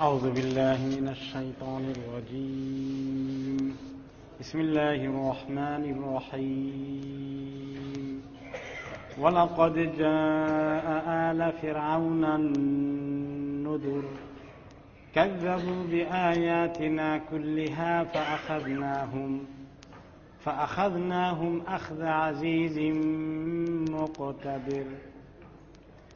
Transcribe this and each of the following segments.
أعوذ بالله من الشيطان الرجيم. بسم الله الرحمن الرحيم. ولقد جاء آل فرعون النذر. كذبوا بآياتنا كلها فأخذناهم فأخذناهم أخذ عزيز مقتدر.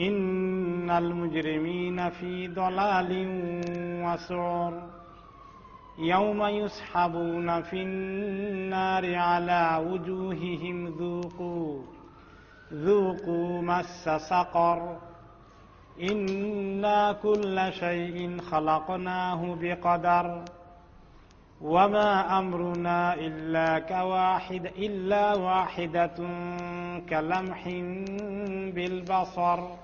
إن المجرمين في ضلال وسعر يوم يسحبون في النار على وجوههم ذوقوا ذوقوا مس سقر. إنا كل شيء خلقناه بقدر. وما أمرنا إلا كواحد إلا واحدة كلمح بالبصر.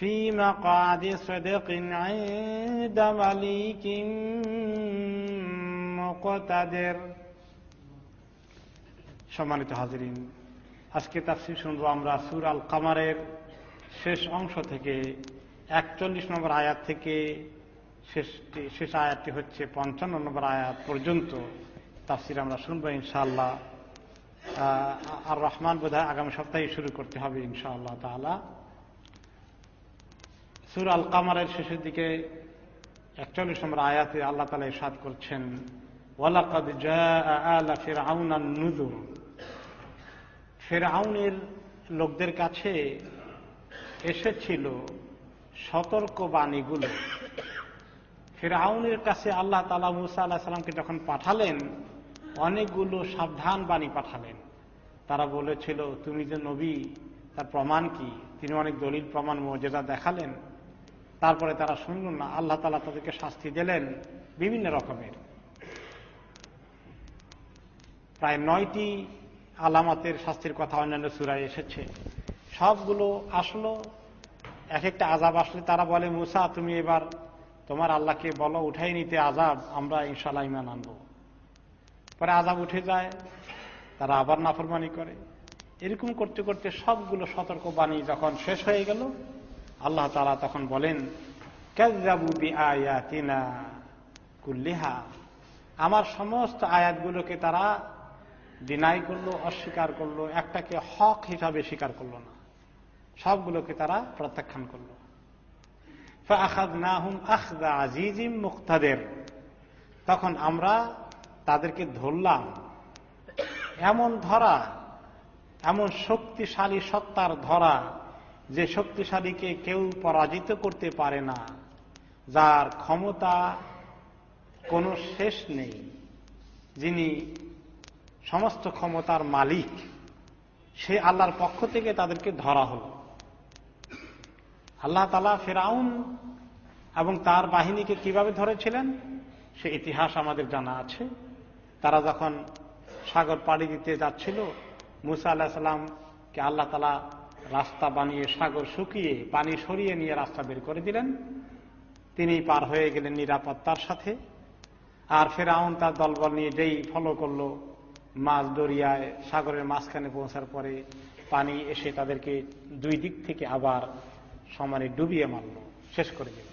في مقعد صدق عند مليك مقتدر সম্মানিত হাজিরিন আজকে তাফসির শুনবো আমরা সুর আল কামারের শেষ অংশ থেকে একচল্লিশ নম্বর আয়াত থেকে শেষটি শেষ আয়াতটি হচ্ছে পঞ্চান্ন নম্বর আয়াত পর্যন্ত তাফসির আমরা শুনবো ইনশাআল্লাহ আর রহমান বোধ আগামী সপ্তাহে শুরু করতে হবে ইনশাআল্লাহ তাহলা সুর আল কামারের শেষের দিকে একচল্লিশ নম্বর আয়াতে আল্লাহ তালা ইসাদ করছেন, ওয়ালাকাদ নুদুর ফেরাউনের লোকদের কাছে এসেছিল সতর্ক বাণীগুলো ফেরাউনের কাছে আল্লাহ তালা মুসা আল্লাহ সাল্লামকে যখন পাঠালেন, অনেকগুলো সাবধান বাণী পাঠালেন। তারা বলেছিল, তুমি যে নবী, তার প্রমাণ কি? তিনি অনেক দলিল, প্রমাণ, মর্যাদা দেখালেন। তারপরে তারা শুনল না, আল্লাহ তালা তাদেরকে শাস্তি দিলেন বিভিন্ন রকমের। প্রায় নয়টি আলামতের শাস্তির কথা অন্যান্য সুরায় এসেছে। সবগুলো আসলো এক একটা আজাব আসলে তারা বলে, মুসা, তুমি এবার তোমার আল্লাহকে বলো, উঠাই নিতে আজাব আমরা ইনশাল্লাহ ইমান আনব। পরে আজাব উঠে যায়, তারা আবার নাফরমানি করে। এরকম করতে করতে সবগুলো সতর্ক বাণী যখন শেষ হয়ে গেল আল্লাহ তালা তখন বলেন কুল্লিহা। আমার সমস্ত আয়াতগুলোকে তারা ডিনাই করল, অস্বীকার করল, একটাকে হক হিসাবে স্বীকার করল না। সবগুলোকে তারা প্রত্যাখ্যান করল। আজিজিম মুক্তাদের। তখন আমরা তাদেরকে ধরলাম। এমন ধরা, এমন শক্তিশালী সত্তার ধরা যে শক্তিশালীকে কেউ পরাজিত করতে পারে না, যার ক্ষমতা কোনো শেষ নেই। যিনি সমস্ত ক্ষমতার মালিক, সে আল্লাহর পক্ষ থেকে তাদেরকে ধরা হল। আল্লাহ তালা ফেরাউন এবং তার বাহিনীকে কীভাবে ধরেছিলেন? সে ইতিহাস আমাদের জানা আছে। তারা যখন সাগর পাড়ি দিতে যাচ্ছিল, মুসা আল্লাহ সাল্লামকে আল্লাহ তালা রাস্তা বানিয়ে সাগর শুকিয়ে পানি সরিয়ে নিয়ে রাস্তা বের করে দিলেন। তিনি পার হয়ে গেলেন নিরাপত্তার সাথে। আর ফেরাউন তার দলবল নিয়ে যেই ফলো করল, মাছ দরিয়ায় সাগরের মাঝখানে পৌঁছার পরে পানি এসে তাদেরকে দুই দিক থেকে আবার সমানে ডুবিয়ে মারল, শেষ করে দিল।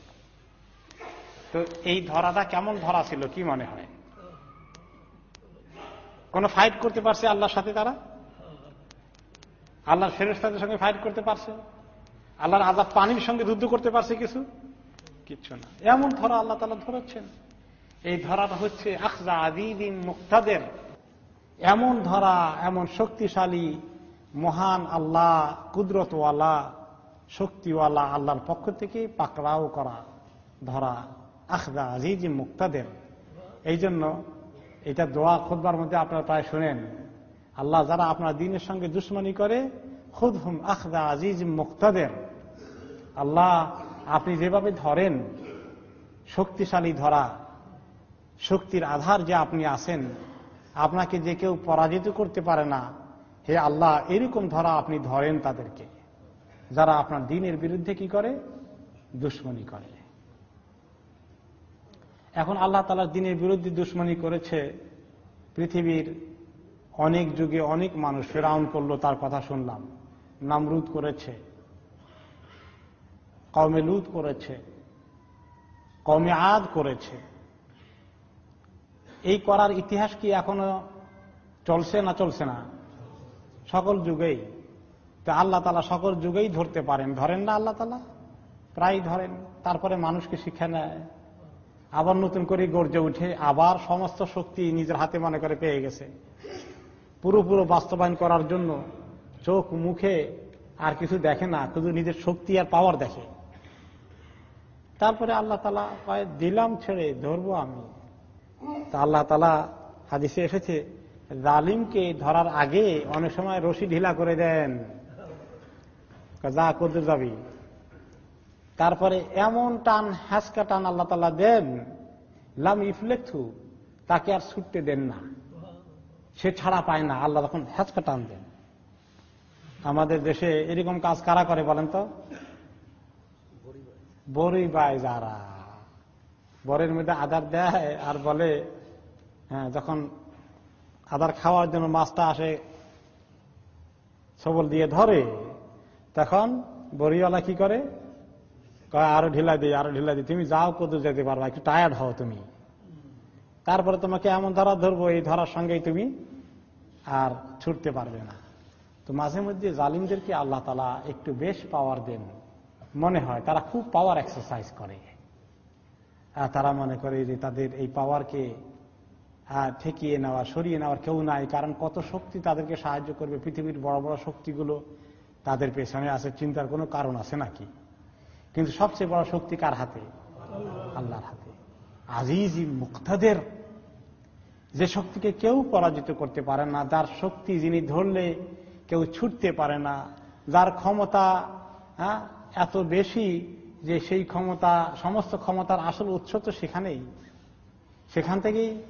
তো এই ধরাটা কেমন ধরা ছিল, কি মনে হয়? কোন ফাইট করতে পারছে আল্লাহর সাথে তারা? আল্লাহর ফেরেস্তাদের সঙ্গে ফাইট করতে পারছে? আল্লাহর আজাদ পানির সঙ্গে যুদ্ধ করতে পারছে কিছু? কিচ্ছু না। এমন ধরা আল্লাহ তালা ধরেছেন। এই ধরাটা হচ্ছে আখজা আদিদিন মুক্তাদের। এমন ধরা, এমন শক্তিশালী, মহান আল্লাহ, কুদরতওয়ালা, শক্তিওয়ালা আল্লাহর পক্ষ থেকে পাকড়াও করা ধরা আখদা আজিজ মুক্তাদের। এই জন্য এটা দোয়া খুদবার মধ্যে আপনারা প্রায় শোনেন। আল্লাহ যারা আপনার দিনের সঙ্গে দুশ্মনী করে খুদ হুম আখদা আজিজ মুক্তাদের। আল্লাহ, আপনি যেভাবে ধরেন, শক্তিশালী ধরা, শক্তির আধার যে আপনি আছেন, আপনাকে যে কেউ পরাজিত করতে পারে না, হে আল্লাহ, এরকম ধরা আপনি ধরেন তাদেরকে, যারা আপনার দিনের বিরুদ্ধে কি করে? দুশ্মনী করে। এখন আল্লাহ তালার দিনের বিরুদ্ধে দুশ্মনী করেছে, পৃথিবীর অনেক যুগে অনেক মানুষ ফেরাউন করল, তার কথা শুনলাম। নামরুদ করেছে। কমে লুত করেছে। কমে আদ করেছে। এই করার ইতিহাস কি এখনও চলছে না চলছে না? সকল যুগেই। তো আল্লাহ তালা সকল যুগেই ধরতে পারেন। ধরেন না আল্লাহ তালা? প্রায় ধরেন। তারপরে মানুষকে শিক্ষা নেয়। আবার নতুন করে গর্জে উঠে আবার সমস্ত শক্তি নিজের হাতে মনে করে পেয়ে গেছে। পুরোপুরো বাস্তবায়ন করার জন্য চোখ, মুখে আর কিছু দেখে না, শুধু নিজের শক্তি আর পাওয়ার দেখে। তারপরে আল্লাহ তালা দিলাম ছেড়ে, ধরবো আমি। তা আল্লাহ তালা হাদিসে এসেছে, জালিমকে ধরার আগে অনেক সময় রশি ঢিলা করে দেন। যা করতে যাবি। তারপরে এমন টান হ্যাসকা টান আল্লাহ তালা দেন, লাম ইফলেক্থু, তাকে আর ছুটতে দেন না। সে ছাড়া পায় না। আল্লাহ তখন হ্যাচকা টান দেন। আমাদের দেশে এরকম কাজ কারা করে বলেন তো? বড়ই বাই যারা। বরের মধ্যে আদার দেয় আর বলে হ্যাঁ যখন আদার খাওয়ার জন্য মাছটা আসে, সবল দিয়ে ধরে, তখন বড়িওয়ালা কি করে? আরও ঢিলা দিই আরও ঢিলা দিই তুমি যাও কত যেতে পারবা, একটু টায়ার্ড হও তুমি। তারপরে তোমাকে এমন ধরা ধরবো, এই ধরার সঙ্গেই তুমি আর ছুটতে পারবে না। তো মাঝে মধ্যে জালিমদেরকে আল্লাহ তালা একটু বেশ পাওয়ার দেন। মনে হয় তারা খুব পাওয়ার এক্সারসাইজ করে। তারা মনে করে যে তাদের এই পাওয়ারকে ঠেকিয়ে নেওয়া, সরিয়ে নেওয়ার কেউ নাই। কারণ কত শক্তি তাদেরকে সাহায্য করবে, পৃথিবীর বড় বড় শক্তিগুলো তাদের পেছনে আছে, চিন্তার কোনো কারণ আছে নাকি? কিন্তু সবচেয়ে বড় শক্তি কার হাতে? আল্লাহর হাতে। আজিজ মুক্তাদের। যে শক্তিকে কেউ পরাজিত করতে পারে না যার শক্তি যিনি ধরলে কেউ ছুটতে পারে না যার ক্ষমতা হ্যাঁ, এত বেশি যে সেই ক্ষমতা সমস্ত ক্ষমতার আসল উৎস তো সেখানেই। সেখান থেকেই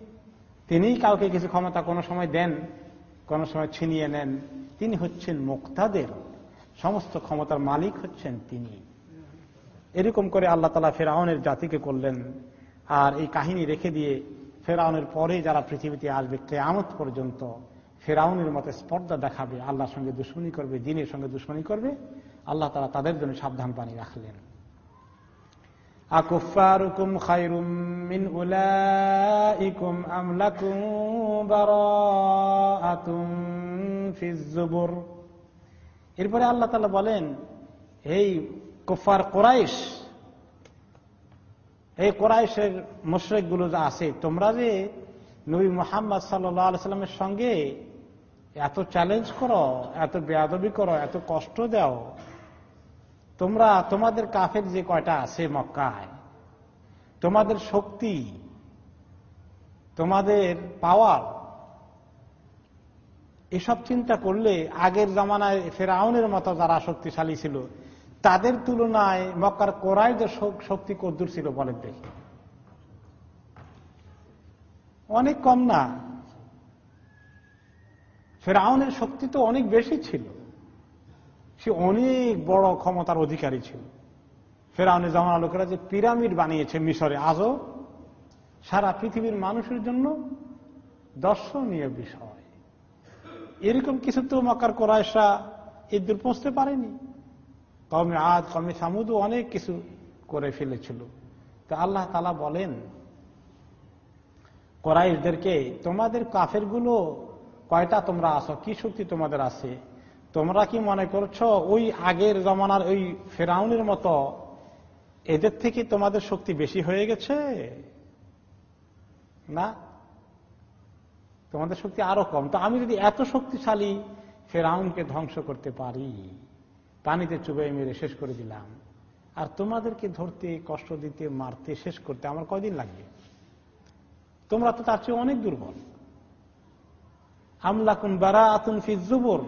তিনিই কাউকে কিছু ক্ষমতা কোনো সময় দেন কোনো সময় ছিনিয়ে নেন। তিনি হচ্ছেন মুক্তাদের সমস্ত ক্ষমতার মালিক হচ্ছেন তিনি। এরকম করে আল্লাহ তালা ফেরাউনের জাতিকে করলেন আর এই কাহিনী রেখে দিয়ে ফেরাউনের পরে যারা পৃথিবীতে আসবে, কেয়ামত পর্যন্ত ফেরাউনের মতে স্পর্ধা দেখাবে, আল্লাহর সঙ্গে দুশ্মনী করবে, দিনের সঙ্গে দুশ্মনী করবে, আল্লাহ তালা তাদের জন্য সাবধান পানি রাখলেন। এরপরে আল্লাহ তাআলা বলেন, এই কুফার কোরাইশ এই কোরাইশের মুশরেকগুলো যা আছে, তোমরা যে নবী মোহাম্মদ সাল্লামের সঙ্গে এত চ্যালেঞ্জ করো, এত বেয়াদবি করো, এত কষ্ট দাও, তোমরা, তোমাদের কাফের যে কয়টা আছে মক্কায়, তোমাদের শক্তি, তোমাদের পাওয়ার এসব চিন্তা করলে আগের জামানায় ফেরাউনের মতো যারা শক্তিশালী ছিল তাদের তুলনায় মক্কার কোরআই যে শক্তি কদ্দুর ছিল বলেন দেখি। অনেক কম না। ফেরাউনের শক্তি তো অনেক বেশি ছিল। সে অনেক বড় ক্ষমতার অধিকারী ছিল। ফেরাউনের জামানা লোকেরা যে পিরামিড বানিয়েছে মিশরে, আজও সারা পৃথিবীর মানুষের জন্য দর্শনীয় বিষয়। এরকম কিছু তো মক্কার কোরআশা এদূর পৌঁছতে পারেনি। কমে আদ কমে সামুদও অনেক কিছু করে ফেলেছিল। তো আল্লাহ তালা বলেন, কোরাইশদেরকে, তোমাদের কাফেরগুলো কয়টা তোমরা আসো কি শক্তি তোমাদের আছে? তোমরা কি মনে করছ ওই আগের জমানার ওই ফেরাউনের মতো এদের থেকে তোমাদের শক্তি বেশি হয়ে গেছে? না? তোমাদের শক্তি আরও কম। তো আমি যদি এত শক্তিশালী ফেরাউনকে ধ্বংস করতে পারি পানিতে চুবাই মেরে শেষ করে দিলাম। আর তোমাদেরকে ধরতে, কষ্ট দিতে, মারতে, শেষ করতে আমার কয়দিন লাগবে? তোমরা তো তার চেয়ে অনেক দুর্বল। আমলাকুন বারা আতুন ফিজুবর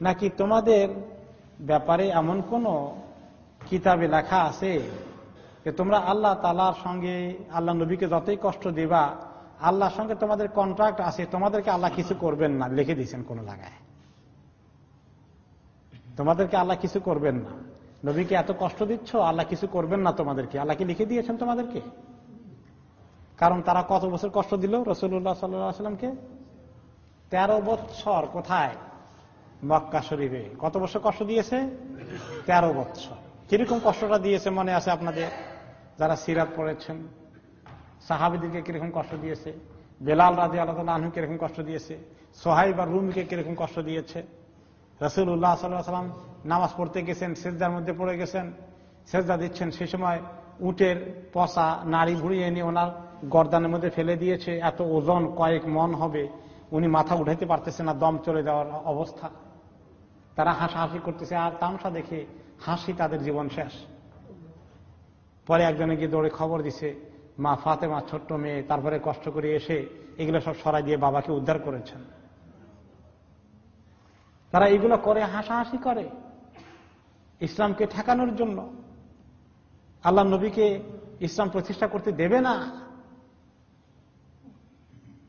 নাকি তোমাদের ব্যাপারে এমন কোন কিতাবে লেখা আছে যে তোমরা আল্লাহ তালার সঙ্গে, আল্লাহ নবীকে যতই কষ্ট দিবা, আল্লাহর সঙ্গে তোমাদের কন্ট্রাক্ট আছে, তোমাদেরকে আল্লাহ কিছু করবেন না, লিখে দিয়েছেন কোনো জায়গায়। তোমাদেরকে আল্লাহ কিছু করবেন না। নবীকে এত কষ্ট দিচ্ছ, আল্লাহ কিছু করবেন না তোমাদেরকে। আল্লাহকে লিখে দিয়েছেন তোমাদেরকে? কারণ তারা কত বছর কষ্ট দিল রসুল্লাহ সাল্লামকে তেরো বৎসর কোথায়? মক্কা শরীফে। কত বছর কষ্ট দিয়েছে? তেরো বৎসর। কীরকম কষ্টটা দিয়েছে মনে আছে আপনাদের? যারা সিরাত পড়েছেন। সাহাবিদিকে কীরকম কষ্ট দিয়েছে? বেলাল রাজি আল্লাহ আনহু কীরকম কষ্ট দিয়েছে? সোহাই বা রুমকে কীরকম কষ্ট দিয়েছে? রসুল্লাহ সাল্লাম নামাজ পড়তে গেছেন, সেজদার মধ্যে পড়ে গেছেন। সেজদা দিচ্ছেন সেই সময় উটের পশা নাড়ি ঘুরিয়ে এনে ওনার গরদানের মধ্যে ফেলে দিয়েছে। এত ওজন, কয়েক মন হবে। উনি মাথা উঠাইতে পারতেছে না, দম চলে যাওয়ার অবস্থা। তারা হাসাহাসি করতেছে, আর তামসা দেখে হাসি তাদের জীবন শেষ। পরে একজনে গিয়ে দৌড়ে খবর দিছে, মা ফাতেমা ছোট্ট মেয়ে, তারপরে কষ্ট করে এসে এগুলো সব সরাই দিয়ে বাবাকে উদ্ধার করেছেন। তারা এগুলো করে, হাসাহাসি করে ইসলামকে ঠেকানোর জন্য। আল্লাহ নবীকে ইসলাম প্রতিষ্ঠা করতে দেবে না।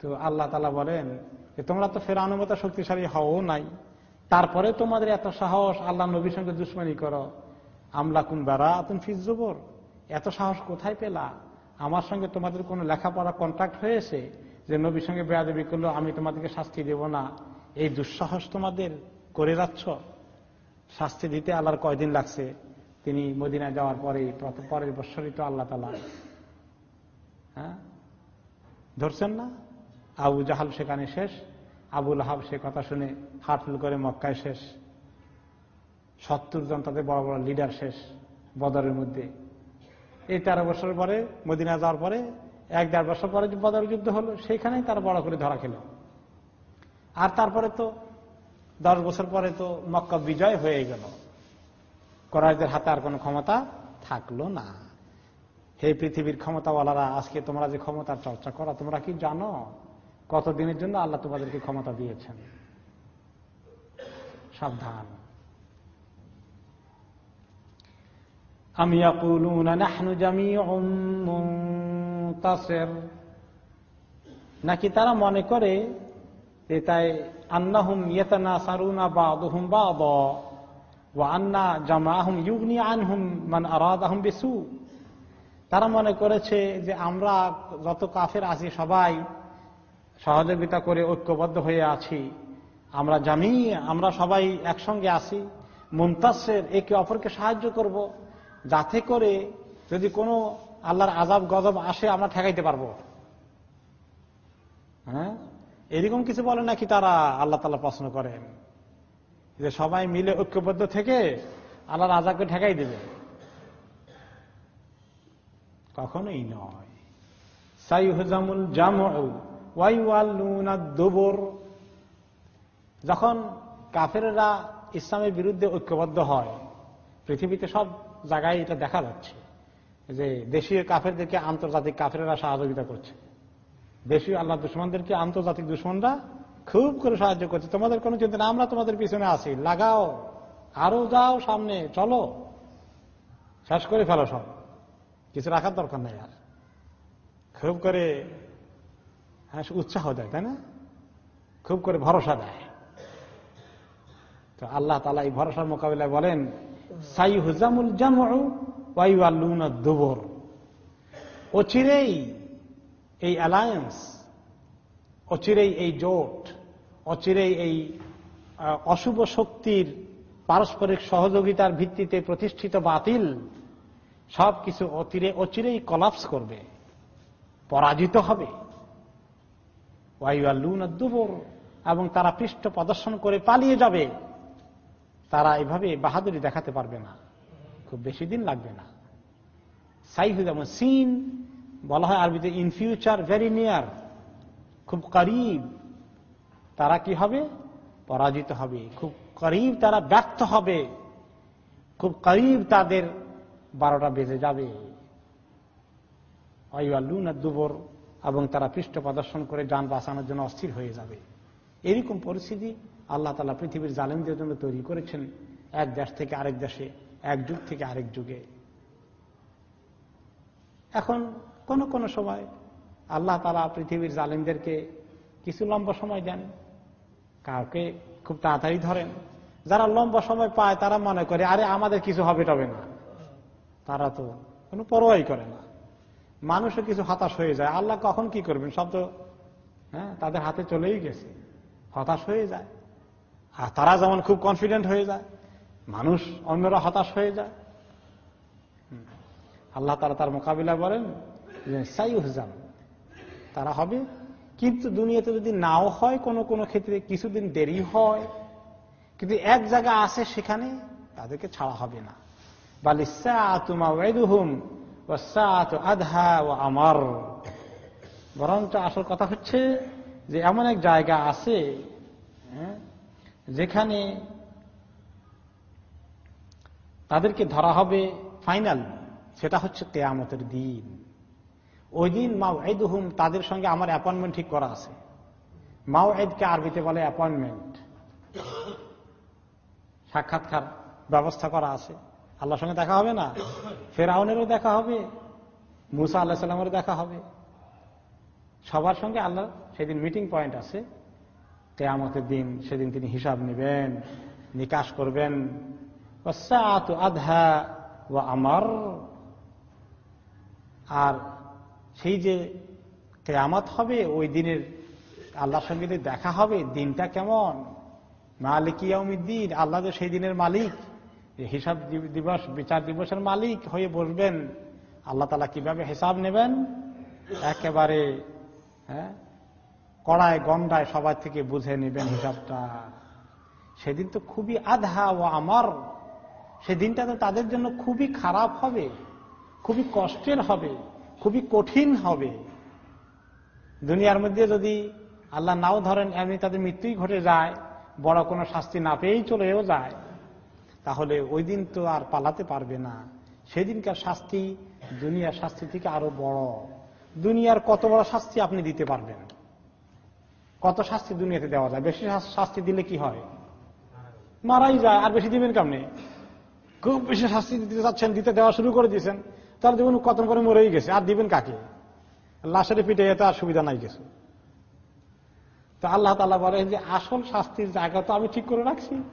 তো আল্লাহ তালা বলেন যে, তোমরা তো ফের অনুমতা শক্তিশালী হও নাই। তারপরে তোমাদের এত সাহস, আল্লাহ নবীর সঙ্গে দুশ্মনী করো। আমলা কুন বেড়া তুমি ফিজবর এত সাহস কোথায় পেলা? আমার সঙ্গে তোমাদের কোনো লেখাপড়া কন্ট্রাক্ট হয়েছে যে, নবীর সঙ্গে বেয়াদবি করল আমি তোমাদেরকে শাস্তি দেব না। এই দুঃসাহস তোমাদের। করে যাচ্ছ? শাস্তি দিতে আল্লাহর কয়দিন লাগছে? তিনি মদিনায় যাওয়ার পরে পরের বৎসরই তো আল্লাহ তালা হ্যাঁ? ধরছেন না? আবু জাহাল সেখানে শেষ আবুল হাব সে কথা শুনে হাটফুল করে মক্কায় শেষ। সত্তর জন তাদের বড় বড় লিডার শেষ বদরের মধ্যে। এই তেরো বছর পরে, মদিনা যাওয়ার পরে, এক দেড় বছর পরে বদর যুদ্ধ হলো সেইখানেই তারা বড় করে ধরা খেল। আর তারপরে তো দশ বছর পরে তো মক্কা বিজয় হয়ে গেল। করাইদের হাতে আর কোনো ক্ষমতা থাকল না। হে পৃথিবীর ক্ষমতাওয়ালারা, আজকে তোমরা যে ক্ষমতার চর্চা করা, তোমরা কি জানো কত দিনের জন্য আল্লাহ তোমাদেরকে ক্ষমতা দিয়েছেন? সাবধান। আমি নাকি তারা মনে করে তাই আন্নাহুম ইয়েতানা সারুনা বা দহুম বা ও আন্না জামাহুম ইউগনি আনহুম মান আরাদাহুম বেসু। তারা মনে করেছে যে আমরা যত কাফের আছি, সবাই সহযোগিতা করে ঐক্যবদ্ধ হয়ে আছি। আমরা জানি আমরা সবাই একসঙ্গে আছি। মুমতাসের একে অপরকে সাহায্য করব। যাতে করে যদি কোনো আল্লাহর আজাব গজব আসে, আমরা ঠেকাইতে পারব। হ্যাঁ? এরকম কিছু বলে নাকি তারা আল্লাহ তালা প্রশ্ন করেন যে সবাই মিলে ঐক্যবদ্ধ থেকে আল্লাহর আজাবকে ঠেকাই দেবে। কখনোই নয়। সাইহুজামুল জামু দুবর। যখন কাফেরা ইসলামের বিরুদ্ধে ঐক্যবদ্ধ হয়, পৃথিবীতে সব জায়গায় এটা দেখা যাচ্ছে যে দেশীয় কাফেরদেরকে আন্তর্জাতিক কাফেরা সহযোগিতা করছে। দেশীয় আল্লাহ দুশ্মনদেরকে আন্তর্জাতিক দুশ্মনরা খুব করে সাহায্য করছে। তোমাদের কোনো চিন্তা না আমরা তোমাদের পিছনে আছি। লাগাও, আরও যাও সামনে, চলো। শেষ করে ফেলো সব। কিছু রাখার দরকার নেই আর। খুব করে হ্যাঁ উৎসাহ দেয়, তাই না? খুব করে ভরসা দেয়। তো আল্লাহ তালা এই ভরসার মোকাবিলায় বলেন সাই হুজামুল জামু জামুন দুবর। অচিরেই এই অ্যালায়েন্স অচিরেই এই জোট, অচিরেই এই অশুভ শক্তির পারস্পরিক সহযোগিতার ভিত্তিতে প্রতিষ্ঠিত বাতিল সব কিছু অতিরে, অচিরেই কলাপস করবে, পরাজিত হবে। দুবর, এবং তারা পৃষ্ঠ প্রদর্শন করে পালিয়ে যাবে। তারা এভাবে বাহাদুরি দেখাতে পারবে না, খুব বেশি দিন লাগবে না। সাইহু যেমন সিন বলা হয় আরবিতে ইন ফিউচার ভেরি নিয়ার খুব করিব। তারা কি হবে? পরাজিত হবে। খুব করিব তারা ব্যর্থ হবে। খুব করিব তাদের বারোটা বেজে যাবে। দুবর, এবং তারা পৃষ্ঠ প্রদর্শন করে যান বাঁচানোর জন্য অস্থির হয়ে যাবে। এরকম পরিস্থিতি আল্লাহ তালা পৃথিবীর জালেমদের জন্য তৈরি করেছেন এক দেশ থেকে আরেক দেশে, এক যুগ থেকে আরেক যুগে। এখন কোন কোন সময় আল্লাহ তালা পৃথিবীর জালিমদেরকে কিছু লম্বা সময় দেন, কাউকে খুব তাড়াতাড়ি ধরেন। যারা লম্বা সময় পায় তারা মনে করে, আরে, আমাদের কিছু হবে টবে না। তারা তো কোনো পরোয়াই করে না। মানুষও কিছু হতাশ হয়ে যায়। আল্লাহ কখন কি করবেন? সব তো হ্যাঁ তাদের হাতে চলেই গেছে। হতাশ হয়ে যায়। আর তারা যেমন খুব কনফিডেন্ট হয়ে যায়, মানুষ অন্যরা হতাশ হয়ে যায়। আল্লাহ তারা তার মোকাবিলা বলেন সাই হুজাম তারা হবে। কিন্তু দুনিয়াতে যদি নাও হয় কোনো কোনো ক্ষেত্রে কিছুদিন দেরি হয় কিন্তু এক জায়গা আছে সেখানে তাদেরকে ছাড়া হবে না। আধা ও আমার। বরঞ্চ আসল কথা হচ্ছে যে এমন এক জায়গা আছে হ্যাঁ, যেখানে তাদেরকে ধরা হবে ফাইনাল। সেটা হচ্ছে কেয়ামতের দিন। ওই দিন মাও হুম তাদের সঙ্গে আমার অ্যাপয়েন্টমেন্ট ঠিক করা আছে। মাও এদকে আরবিতে বলে অ্যাপয়েন্টমেন্ট সাক্ষাৎকার ব্যবস্থা করা আছে। আল্লাহর সঙ্গে দেখা হবে না? ফেরাউনেরও দেখা হবে। মুসা আল্লাহ সাল্লামেরও দেখা হবে। সবার সঙ্গে আল্লাহ সেদিন মিটিং পয়েন্ট আছে। কেয়ামতের দিন সেদিন তিনি হিসাব নেবেন, নিকাশ করবেন। আধা ও আমার। আর সেই যে কেয়ামত হবে, ওই দিনের আল্লাহর সঙ্গে দেখা হবে, দিনটা কেমন? মালিক দিন আল্লাহ তো সেই দিনের মালিক। হিসাব দিবস, বিচার দিবসের মালিক হয়ে বসবেন। আল্লাহ তালা কীভাবে হিসাব নেবেন? একেবারে হ্যাঁ কড়ায় গন্ডায় সবার থেকে বুঝে নেবেন হিসাবটা। সেদিন তো খুবই আধা ও আমার। সেদিনটা তো তাদের জন্য খুবই খারাপ হবে, খুবই কষ্টের হবে। খুবই কঠিন হবে। দুনিয়ার মধ্যে যদি আল্লাহ নাও ধরেন, এমনি তাদের মৃত্যুই ঘটে যায়, বড় কোনো শাস্তি না পেয়েই চলেও যায়, তাহলে ওই দিন তো আর পালাতে পারবে না। সেদিনকার শাস্তি দুনিয়ার শাস্তি থেকে আরও বড়। দুনিয়ার কত বড় শাস্তি আপনি দিতে পারবেন? কত শাস্তি দুনিয়াতে দেওয়া যায়? বেশি শাস্তি দিলে কি হয়? মারাই যায়। আর বেশি দিবেন কেমনে? খুব বেশি শাস্তি দিতে চাচ্ছেন, দিতে দেওয়া শুরু করে দিয়েছেন। তাহলে জীবন কত করে মরেই গেছে? আর দিবেন কাকে? লাশের পিঠে এতে আর সুবিধা নাই কিছু। তো আল্লাহ তালা বলে যে, আসল শাস্তির জায়গা তো আমি ঠিক করে রাখছি।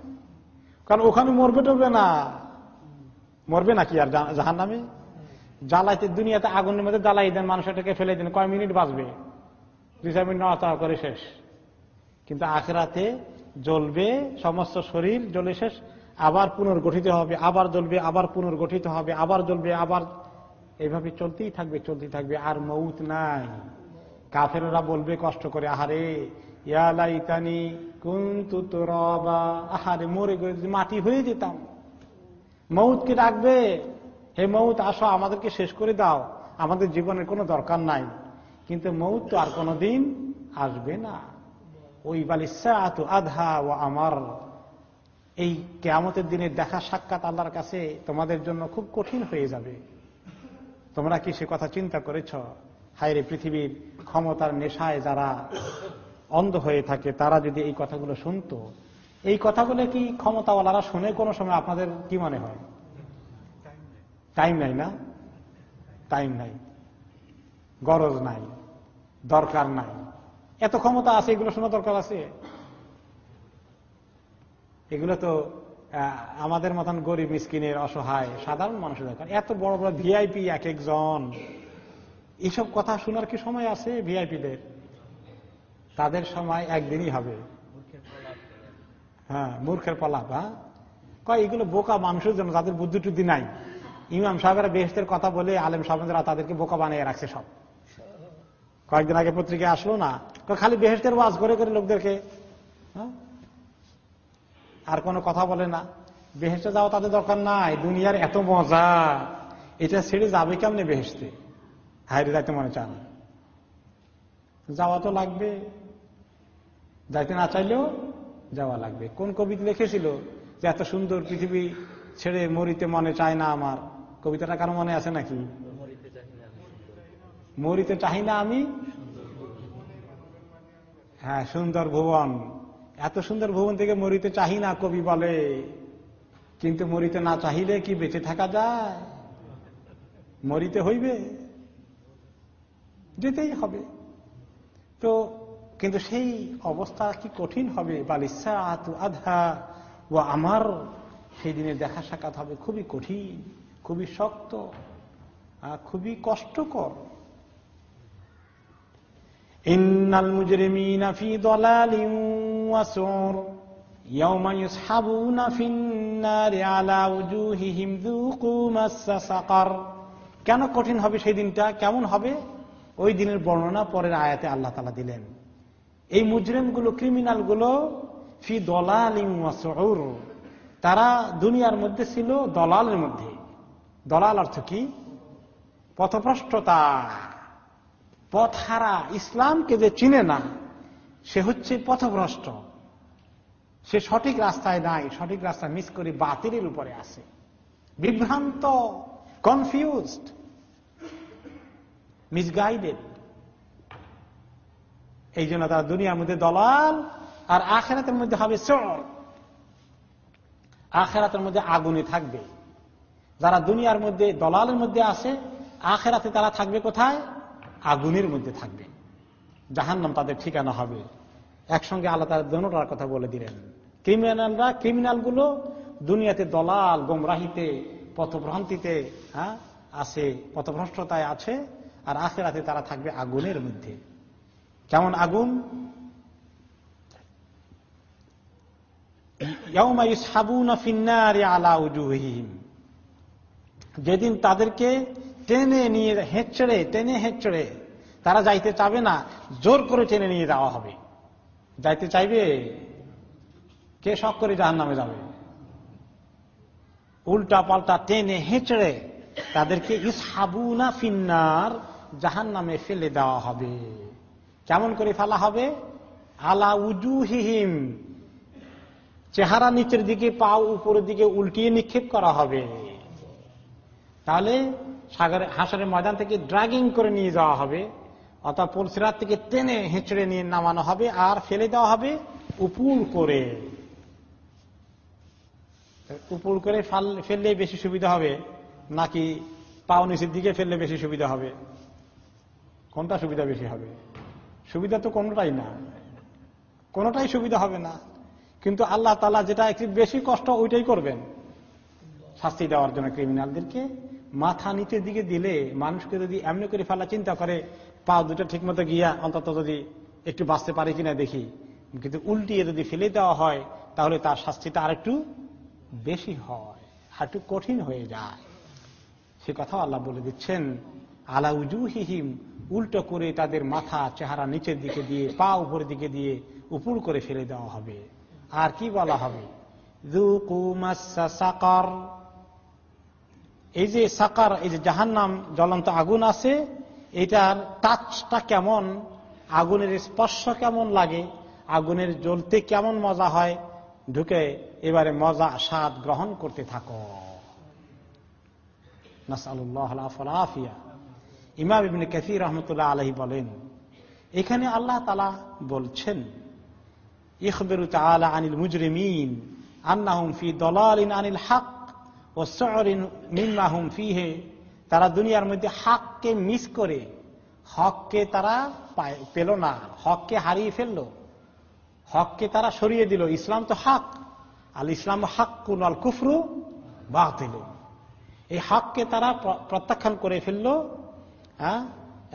কারণ ওখানে মরবে টরবে না। মরবে নাকি আর জাহান নামে জ্বালাইতে, দুনিয়াতে আগুনের মধ্যে জ্বালাই দেন, মানুষ এটাকে ফেলে দেন, কয় মিনিট বাঁচবে? দুই চার মিনিট নড়াচড়া করে শেষ। কিন্তু আখেরাতে জ্বলবে, সমস্ত শরীর জ্বলে শেষ। আবার পুনর্গঠিত হবে, আবার জ্বলবে, আবার পুনর্গঠিত হবে, আবার জ্বলবে, আবার এইভাবে চলতেই থাকবে চলতেই থাকবে। আর মৌত নাই। কাফেরা বলবে কষ্ট করে, আহারে ইয়ালাইতানি কুন্তু তোরবা। আহারে, মরে মাটি হয়ে যেতাম। মৌতকে ডাকবে, হে মৌত আসো, আমাদেরকে শেষ করে দাও। আমাদের জীবনের কোনো দরকার নাই। কিন্তু মৌত তো আর কোনোদিন আসবে না। ওই বালিসা আধা ও আমার। এই কেয়ামতের দিনে দেখা সাক্ষাৎ আল্লাহর কাছে তোমাদের জন্য খুব কঠিন হয়ে যাবে। তোমরা কি সে কথা চিন্তা করেছ? হায়রে পৃথিবীর ক্ষমতার নেশায় যারা অন্ধ হয়ে থাকে, তারা যদি এই কথাগুলো শুনত, এই কথাগুলো কি ক্ষমতাওয়ালারা শুনে কোনো সময় আপনাদের কি মনে হয়? টাইম নাই না? টাইম নাই। গরজ নাই। দরকার নাই। এত ক্ষমতা আছে, এগুলো শোনা দরকার আছে? এগুলো তো আমাদের মতন গরিব মিসকিনের অসহায় সাধারণ মানুষের দরকার। এত বড় বড় ভিআইপি এক একজন। এসব কথা শোনার কি সময় আছে ভিআইপিদের তাদের সময় একদিনই হবে। হ্যাঁ মূর্খের পলাপ হ্যাঁ? কয়, এগুলো বোকা মানুষের জন্য তাদের বুদ্ধি টুদ্ধি নাই। ইমাম সাহেবেরা বেহস্তের কথা বলে আলেম সাহেবরা তাদেরকে বোকা বানিয়ে রাখছে সব। কয়েকদিন আগে পত্রিকা আসলো না। খালি বেহেস্তের ওয়াজ করে করে লোকদেরকে হ্যাঁ? আর কোনো কথা বলে না। বেহেস্তে যাওয়া তাদের দরকার নাই, দুনিয়ার এত মজা। এটা ছেড়ে যাবে কেমনে বেহেস্তে হাইরে যাইতে মনে চান? যাওয়া তো লাগবে। যাইতে না চাইলেও যাওয়া লাগবে। কোন কবি লিখেছিল যে এত সুন্দর পৃথিবী ছেড়ে মরিতে মনে চায় না আমার? কবিতাটা কারও মনে আছে নাকি? মরিতে চাই না আমি? হ্যাঁ সুন্দর ভুবন। এত সুন্দর ভুবন থেকে মরিতে চাহি না কবি বলে। কিন্তু মরিতে না চাহিলে কি বেঁচে থাকা যায়? মরিতে হইবে, যেতেই হবে। তো, কিন্তু সেই অবস্থা কি কঠিন হবে? বালিসা আধা ও আমার। সেই দিনে দেখা সাক্ষাৎ হবে খুবই কঠিন, খুবই শক্ত খুবই কষ্টকর। ফি কেন কঠিন হবে সেই দিনটা? কেমন হবে? ওই দিনের বর্ণনা পরের আয়াতে আল্লাহ তালা দিলেন। এই মুজরিমগুলো, ক্রিমিনালগুলো ফি দলালিং তারা দুনিয়ার মধ্যে ছিল দলালের মধ্যে। দলাল অর্থ কি? পথভ্রষ্টতা পথহারা ইসলামকে যে চিনে না, সে হচ্ছে পথভ্রষ্ট। সে সঠিক রাস্তায় নাই, সঠিক রাস্তা মিস করে বাতিলের উপরে আসে বিভ্রান্ত কনফিউজড মিসগাইডেড এই জন্য তারা দুনিয়ার মধ্যে দলাল আর আখেরাতের মধ্যে হবে চর। আখেরাতের মধ্যে আগুনে থাকবে। যারা দুনিয়ার মধ্যে দলালের মধ্যে আসে আখেরাতে তারা থাকবে কোথায়? আগুনের মধ্যে থাকবে। জাহান্নাম তাদের ঠিকানা হবে। একসঙ্গে আল্লাহ তার দনোটার কথা বলে দিলেন। ক্রিমিনালরা, ক্রিমিনালগুলো দুনিয়াতে দলাল, গোমরাহিতে, পথভ্রান্তিতে হ্যাঁ আছে, পথভ্রষ্টতায় আছে, আর আখেরাতে তারা থাকবে আগুনের মধ্যে। কেমন আগুন? যেদিন তাদেরকে টেনে নিয়ে হেঁচড়ে, টেনে হেঁচড়ে। তারা যাইতে চাবে না, জোর করে টেনে নিয়ে যাওয়া হবে। যাইতে চাইবে, কে শখ করে জাহান নামে যাবে? উল্টা পাল্টা টেনে হেঁচড়ে, তাদেরকে ইসহাবুনা ফিন্নার জাহান নামে ফেলে দেওয়া হবে। কেমন করে ফেলা হবে? আলা উজুহিহিম। চেহারা নিচের দিকে পাও উপরের দিকে উল্টিয়ে নিক্ষেপ করা হবে। তাহলে সাগরে, হাসারের ময়দান থেকে ড্রাগিং করে নিয়ে যাওয়া হবে অর্থাৎ পলসিরাত থেকে টেনে হেঁচড়ে নিয়ে নামানো হবে আর ফেলে দেওয়া হবে উপুর করে। উপুর করে ফেললে বেশি সুবিধা হবে, নাকি পাও নিচের দিকে ফেললে বেশি সুবিধা হবে? কোনটা সুবিধা বেশি হবে? সুবিধা তো কোনোটাই না। কোনোটাই সুবিধা হবে না। কিন্তু আল্লাহ তালা যেটা একটু বেশি কষ্ট ওইটাই করবেন। শাস্তি দেওয়ার জন্য ক্রিমিনালদেরকে মাথা নিচের দিকে দিলে মানুষকে যদি এমনি করে ফেলা চিন্তা করে, পা দুটো ঠিক মতো গিয়া অন্তত যদি একটু বাঁচতে পারে কিনা দেখি। কিন্তু উল্টিয়ে যদি ফেলে দেওয়া হয়, তাহলে তার শাস্তিটা আরেকটু বেশি হয় আর একটু কঠিন হয়ে যায়। সে কথা আল্লাহ বলে দিচ্ছেন, আলা উজুহিহিম উল্টো করে তাদের মাথা, চেহারা নিচের দিকে দিয়ে, পা উপরের দিকে দিয়ে উপর করে ফেলে দেওয়া হবে। আর কি বলা হবে? এই যে সাকার, এই যে জাহান্নাম জ্বলন্ত আগুন আছে, এটার টাচটা কেমন? আগুনের স্পর্শ কেমন লাগে? আগুনের জ্বলতে কেমন মজা হয়? ঢুকে এবারে মজা, স্বাদ গ্রহণ করতে থাকো। ইমাম ইবিন কাসির রহমতুল্লাহ আলহি বলেন, এখানে আল্লাহ তালা বলছেন, ইখবরু তালা আনিল মুজরিমিন আন্নাহুম ফি দলালিন আনিল হক। মিম্মাহুম ফিহে, তারা দুনিয়ার মধ্যে হককে মিস করে, হককে তারা পেল না, হককে হারিয়ে ফেলল, হককে তারা সরিয়ে দিল, ইসলাম তো হক, আল ইসলাম হাক্কুন আল কুফরু বাতিল, এই হককে তারা প্রত্যাখ্যান করে ফেলল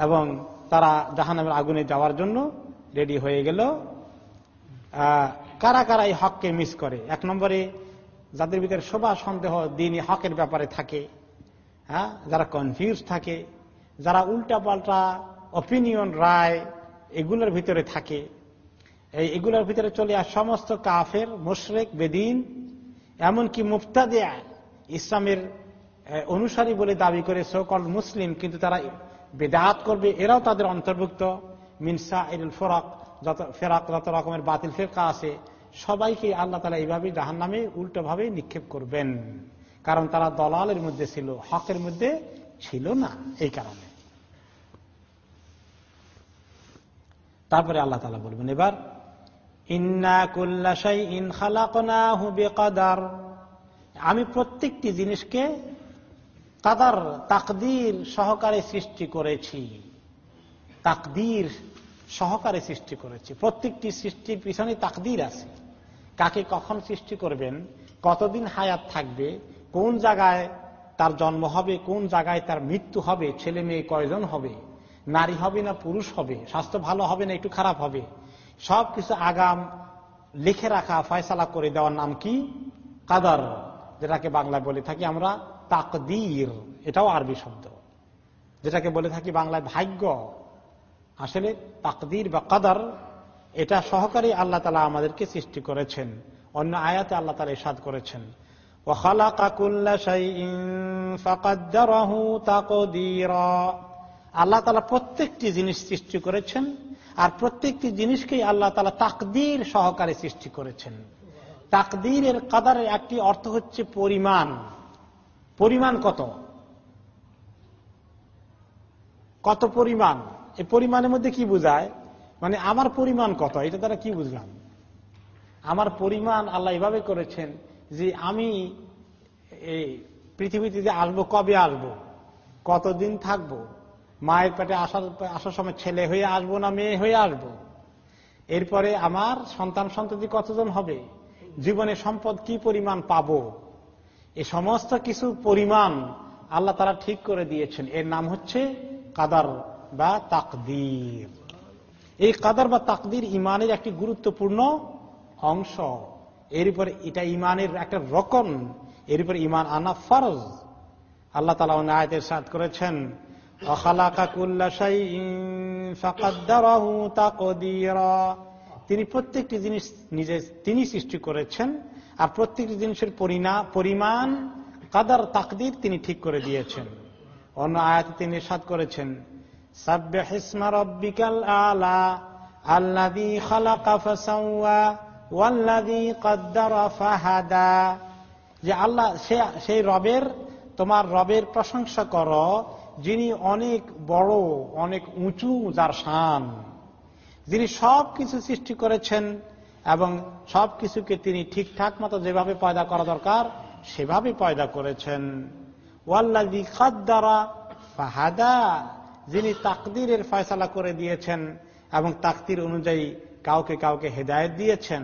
এবং তারা জাহানামের আগুনে যাওয়ার জন্য রেডি হয়ে গেল কারা কারা এই হককে মিস করে? এক নম্বরে যাদের ভিতরে শোভা সন্দেহ দিন হকের ব্যাপারে থাকে হ্যাঁ? যারা কনফিউজ থাকে, যারা উল্টা পাল্টা অপিনিয়ন রায় এগুলোর ভিতরে থাকে। এই এগুলোর ভিতরে চলে আর সমস্ত কাফের, মোশরেক, বেদিন, এমনকি মুফতা দেয়া ইসলামের অনুসারী বলে দাবি করে সকল মুসলিম, কিন্তু তারা বেদাত করবে, এরাও তাদের অন্তর্ভুক্ত। মিনসা ইরুল ফরাক, যত ফেরাক, যত রকমের বাতিল ফেরকা আছে সবাইকে আল্লাহ তালা এইভাবেই জাহান নামে উল্টোভাবে নিক্ষেপ করবেন। কারণ তারা দলালের মধ্যে ছিল, হকের মধ্যে ছিল না এই কারণে। তারপরে আল্লাহ তালা বলবেন, এবার আমি প্রত্যেকটি জিনিসকে কাদার তাকদির সহকারে সৃষ্টি করেছি। তাকদির সহকারে সৃষ্টি করেছি। প্রত্যেকটি সৃষ্টির পিছনে তাকদির আছে। কাকে কখন সৃষ্টি করবেন, কতদিন হায়াত থাকবে, কোন জায়গায় তার জন্ম হবে, কোন জায়গায় তার মৃত্যু হবে, ছেলে মেয়ে কয়জন হবে, নারী হবে না পুরুষ হবে, স্বাস্থ্য ভালো হবে না একটু খারাপ হবে সব কিছু আগাম লিখে রাখা, ফয়সালা করে দেওয়ার নাম কি? কাদার, যেটাকে বাংলায় বলে থাকি আমরা তাকদির, এটাও আরবি শব্দ। যেটাকে বলে থাকি বাংলায় ভাগ্য। আসলে তাকদির বা কাদার এটা সহকারী আল্লাহ তালা আমাদেরকে সৃষ্টি করেছেন। অন্য আয়াতে আল্লাহ তালা ইসাদ করেছেন। আল্লাহ তালা প্রত্যেকটি জিনিস সৃষ্টি করেছেন আর প্রত্যেকটি জিনিসকেই আল্লাহ তালা তাকদির সহকারে সৃষ্টি করেছেন। তাকদিরের কাদারের একটি অর্থ হচ্ছে পরিমাণ। পরিমাণ কত? কত পরিমাণ? এই পরিমাণের মধ্যে কি বোঝায়? মানে আমার পরিমাণ কত? এটা তারা কি বুঝলাম? আমার পরিমাণ আল্লাহ এভাবে করেছেন যে আমি এই পৃথিবীতে যে আসব, কবে আসব? কতদিন থাকব? মায়ের পেটে আসার আসার সময় ছেলে হয়ে আসব না মেয়ে হয়ে আসব? এরপরে আমার সন্তান সন্ততি কতজন হবে? জীবনে সম্পদ কি পরিমাণ পাবো? এই সমস্ত কিছু পরিমাণ আল্লাহ তারা ঠিক করে দিয়েছেন। এর নাম হচ্ছে কাদার বা তাকদির। এই কাদার বা তাকদির ইমানের একটি গুরুত্বপূর্ণ অংশ। এর উপরে এটা ইমানের একটা রকম, এর উপরে ইমান আনা ফরজ। আল্লাহ তালা আয়তের সাদ করেছেন তিনি প্রত্যেকটি জিনিস নিজে, তিনি সৃষ্টি করেছেন, আর প্রত্যেকটি জিনিসের পরিমাণ, কাদার তাকদির তিনি ঠিক করে দিয়েছেন। অন্য আয়াতে তিনি সাদ করেছেন আলা ওয়াল্লাদি কদ্দারা ফাহাদা। যে আল্লাহ সেই রবের, তোমার রবের প্রশংসা করো, যিনি অনেক বড়, অনেক উঁচু যার শান। যিনি সব কিছু সৃষ্টি করেছেন এবং সব কিছুকে তিনি ঠিকঠাক মতো যেভাবে পয়দা করা দরকার, সেভাবে পয়দা করেছেন। ওয়াল্লাদি খাদ্দারা ফাহাদা। যিনি তাকদিরের ফয়সালা করে দিয়েছেন এবং তাকদির অনুযায়ী কাউকে কাউকে হেদায়ত দিয়েছেন,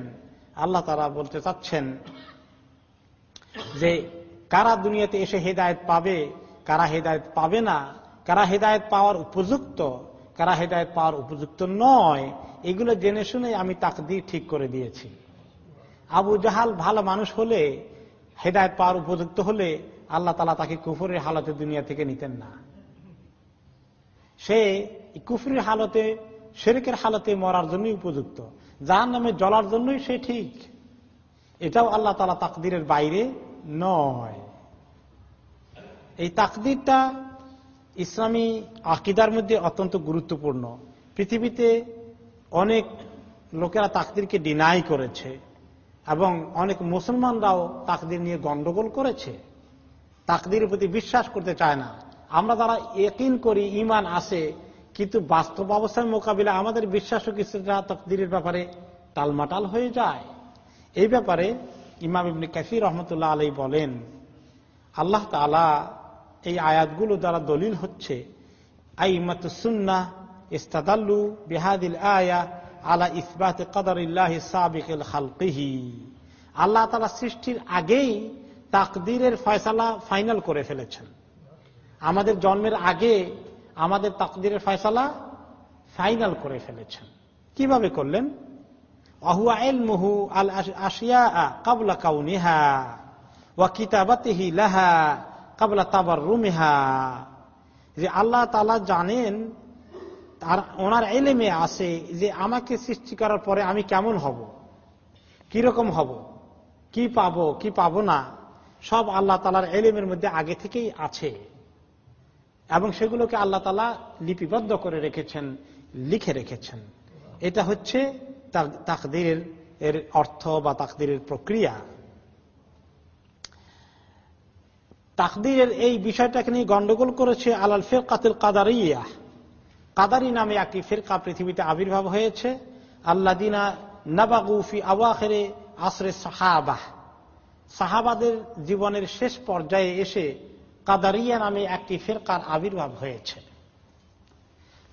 আল্লাহ তারা বলতে চাচ্ছেন যে, কারা দুনিয়াতে এসে হেদায়ত পাবে, কারা হেদায়ত পাবে না, কারা হেদায়ত পাওয়ার উপযুক্ত, কারা হেদায়ত পাওয়ার উপযুক্ত নয়, এগুলো জেনে শুনে আমি তাকদির ঠিক করে দিয়েছি। আবু জাহাল ভালো মানুষ হলে, হেদায়ত পাওয়ার উপযুক্ত হলে, আল্লাহ তালা তাকে কুফুরের হালতে দুনিয়া থেকে নিতেন না। সে কুফরির হালতে, শেরেকের হালতে মরার জন্যই উপযুক্ত। যার নামে জলার জন্যই সে ঠিক। এটাও আল্লাহ তালা তাকদিরের বাইরে নয়। এই তাকদিরটা ইসলামী আকিদার মধ্যে অত্যন্ত গুরুত্বপূর্ণ। পৃথিবীতে অনেক লোকেরা তাকদিরকে ডিনাই করেছে এবং অনেক মুসলমানরাও তাকদির নিয়ে গন্ডগোল করেছে। তাকদিরের প্রতি বিশ্বাস করতে চায় না। আমরা যারা একিন করি ইমান আসে কিন্তু বাস্তব অবস্থার মোকাবিলা আমাদের বিশ্বাসও কিছুটা তকদিরের ব্যাপারে টালমাটাল হয়ে যায়। এই ব্যাপারে ইমাম ইবনে কাফির রহমতুল্লাহ আলাই বলেন, আল্লাহ তালা এই আয়াতগুলো দ্বারা দলিল হচ্ছে, আইমাত সুন্না ইস্তাদাল্লু বিহাদিল আয়া আলা ইসবাত কদরিল্লাহ সাবিকুল খালকিহি। আল্লাহ তালা সৃষ্টির আগেই তাকদিরের ফয়সালা ফাইনাল করে ফেলেছেন। আমাদের জন্মের আগে আমাদের তাকদিরের ফয়সালা ফাইনাল করে ফেলেছেন। কীভাবে করলেন? অহুয়া এল মুহু আল আশিয়া কাবলা কাউনিহা ওয়া কিতাবাতিহি লাহা কাবলা তাবার রুমিহা যে আল্লাহ তালা জানেন তার ওনার এলেমে আছে যে আমাকে সৃষ্টি করার পরে আমি কেমন হব, কীরকম হব, কি পাবো কি পাবো না, সব আল্লাহ তালার এলেমের মধ্যে আগে থেকেই আছে। এবং সেগুলোকে আল্লাহ তালা লিপিবদ্ধ করে রেখেছেন, লিখে রেখেছেন। এটা হচ্ছে তার তাকদিরের এর অর্থ বা তাকদিরের প্রক্রিয়া। তাকদিরের এই বিষয়টাকে নিয়ে গন্ডগোল করেছে আলাল ফেরকাতুল কাদারিয়া। কাদারি নামে একটি ফেরকা পৃথিবীতে আবির্ভাব হয়েছে। আল্লাহ দিনা নাবাগুফি আওয়াখেরে আশ্রে সাহাবাহ সাহাবাদের জীবনের শেষ পর্যায়ে এসে কাদারিয়া নামে একটি ফেরকার আবির্ভাব হয়েছে।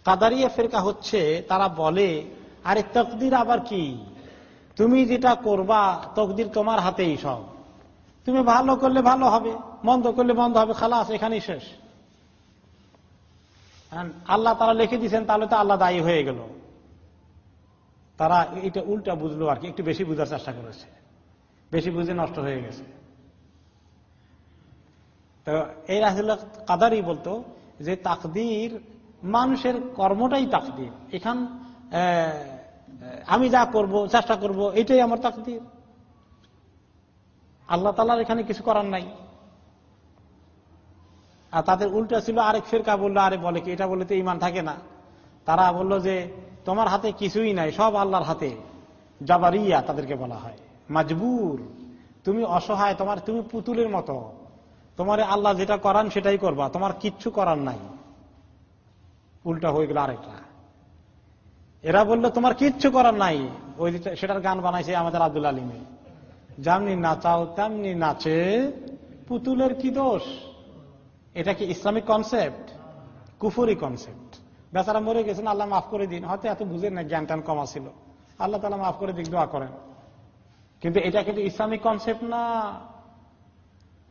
কাদারিয়া ফেরকা হচ্ছে, তারা বলে, আরে তকদির আবার কি? তুমি যেটা করবা, তকদির তোমার হাতেই সব। তুমি ভালো করলে ভালো হবে, মন্দ করলে মন্দ হবে, খালাস, এখানেই শেষ। আল্লাহ তারা লিখে দিয়েছেন, তাহলে তো আল্লাহ দায়ী হয়ে গেল। তারা এটা উল্টা বুঝলো আর কি, একটু বেশি বুঝার চেষ্টা করেছে। বেশি বুঝে নষ্ট হয়ে গেছে। তো এই রাহুল্লাহ কাদারই বলতো যে তাকদির মানুষের কর্মটাই তাকদির। এখান আমি যা করব, চেষ্টা করব, এটাই আমার তাকদির। আল্লাহ তালার এখানে কিছু করার নাই। আর তাদের উল্টা ছিল, আরেক ফেরকা বলল, আরে বলে কি, এটা বলে তো ইমান থাকে না। তারা বলল যে, তোমার হাতে কিছুই নাই, সব আল্লাহর হাতে। জাবারিয়া তাদেরকে বলা হয়। মাজবুর, তুমি অসহায়, তোমার, তুমি পুতুলের মতো। তোমার আল্লাহ যেটা করান সেটাই করবা, তোমার কিচ্ছু করার নাই। উল্টা হয়ে গেল আরেকটা। এরা বলল, তোমার কিচ্ছু করার নাই। ওই সেটার গান বানাইছে আমাদের আব্দুল আলিমে। যেমনি নাচাও, তেমনি নাচে, পুতুলের কি দোষ? এটা কি ইসলামিক কনসেপ্ট কুফুরি কনসেপ্ট বেচারা মরে গেছেন, আল্লাহ মাফ করে দিন। হয়তো এত বুঝেন না জ্ঞান টান কমা ছিল আল্লাহ তালা মাফ করে দিক, দোয়া করেন। কিন্তু এটা কিন্তু ইসলামিক কনসেপ্ট না।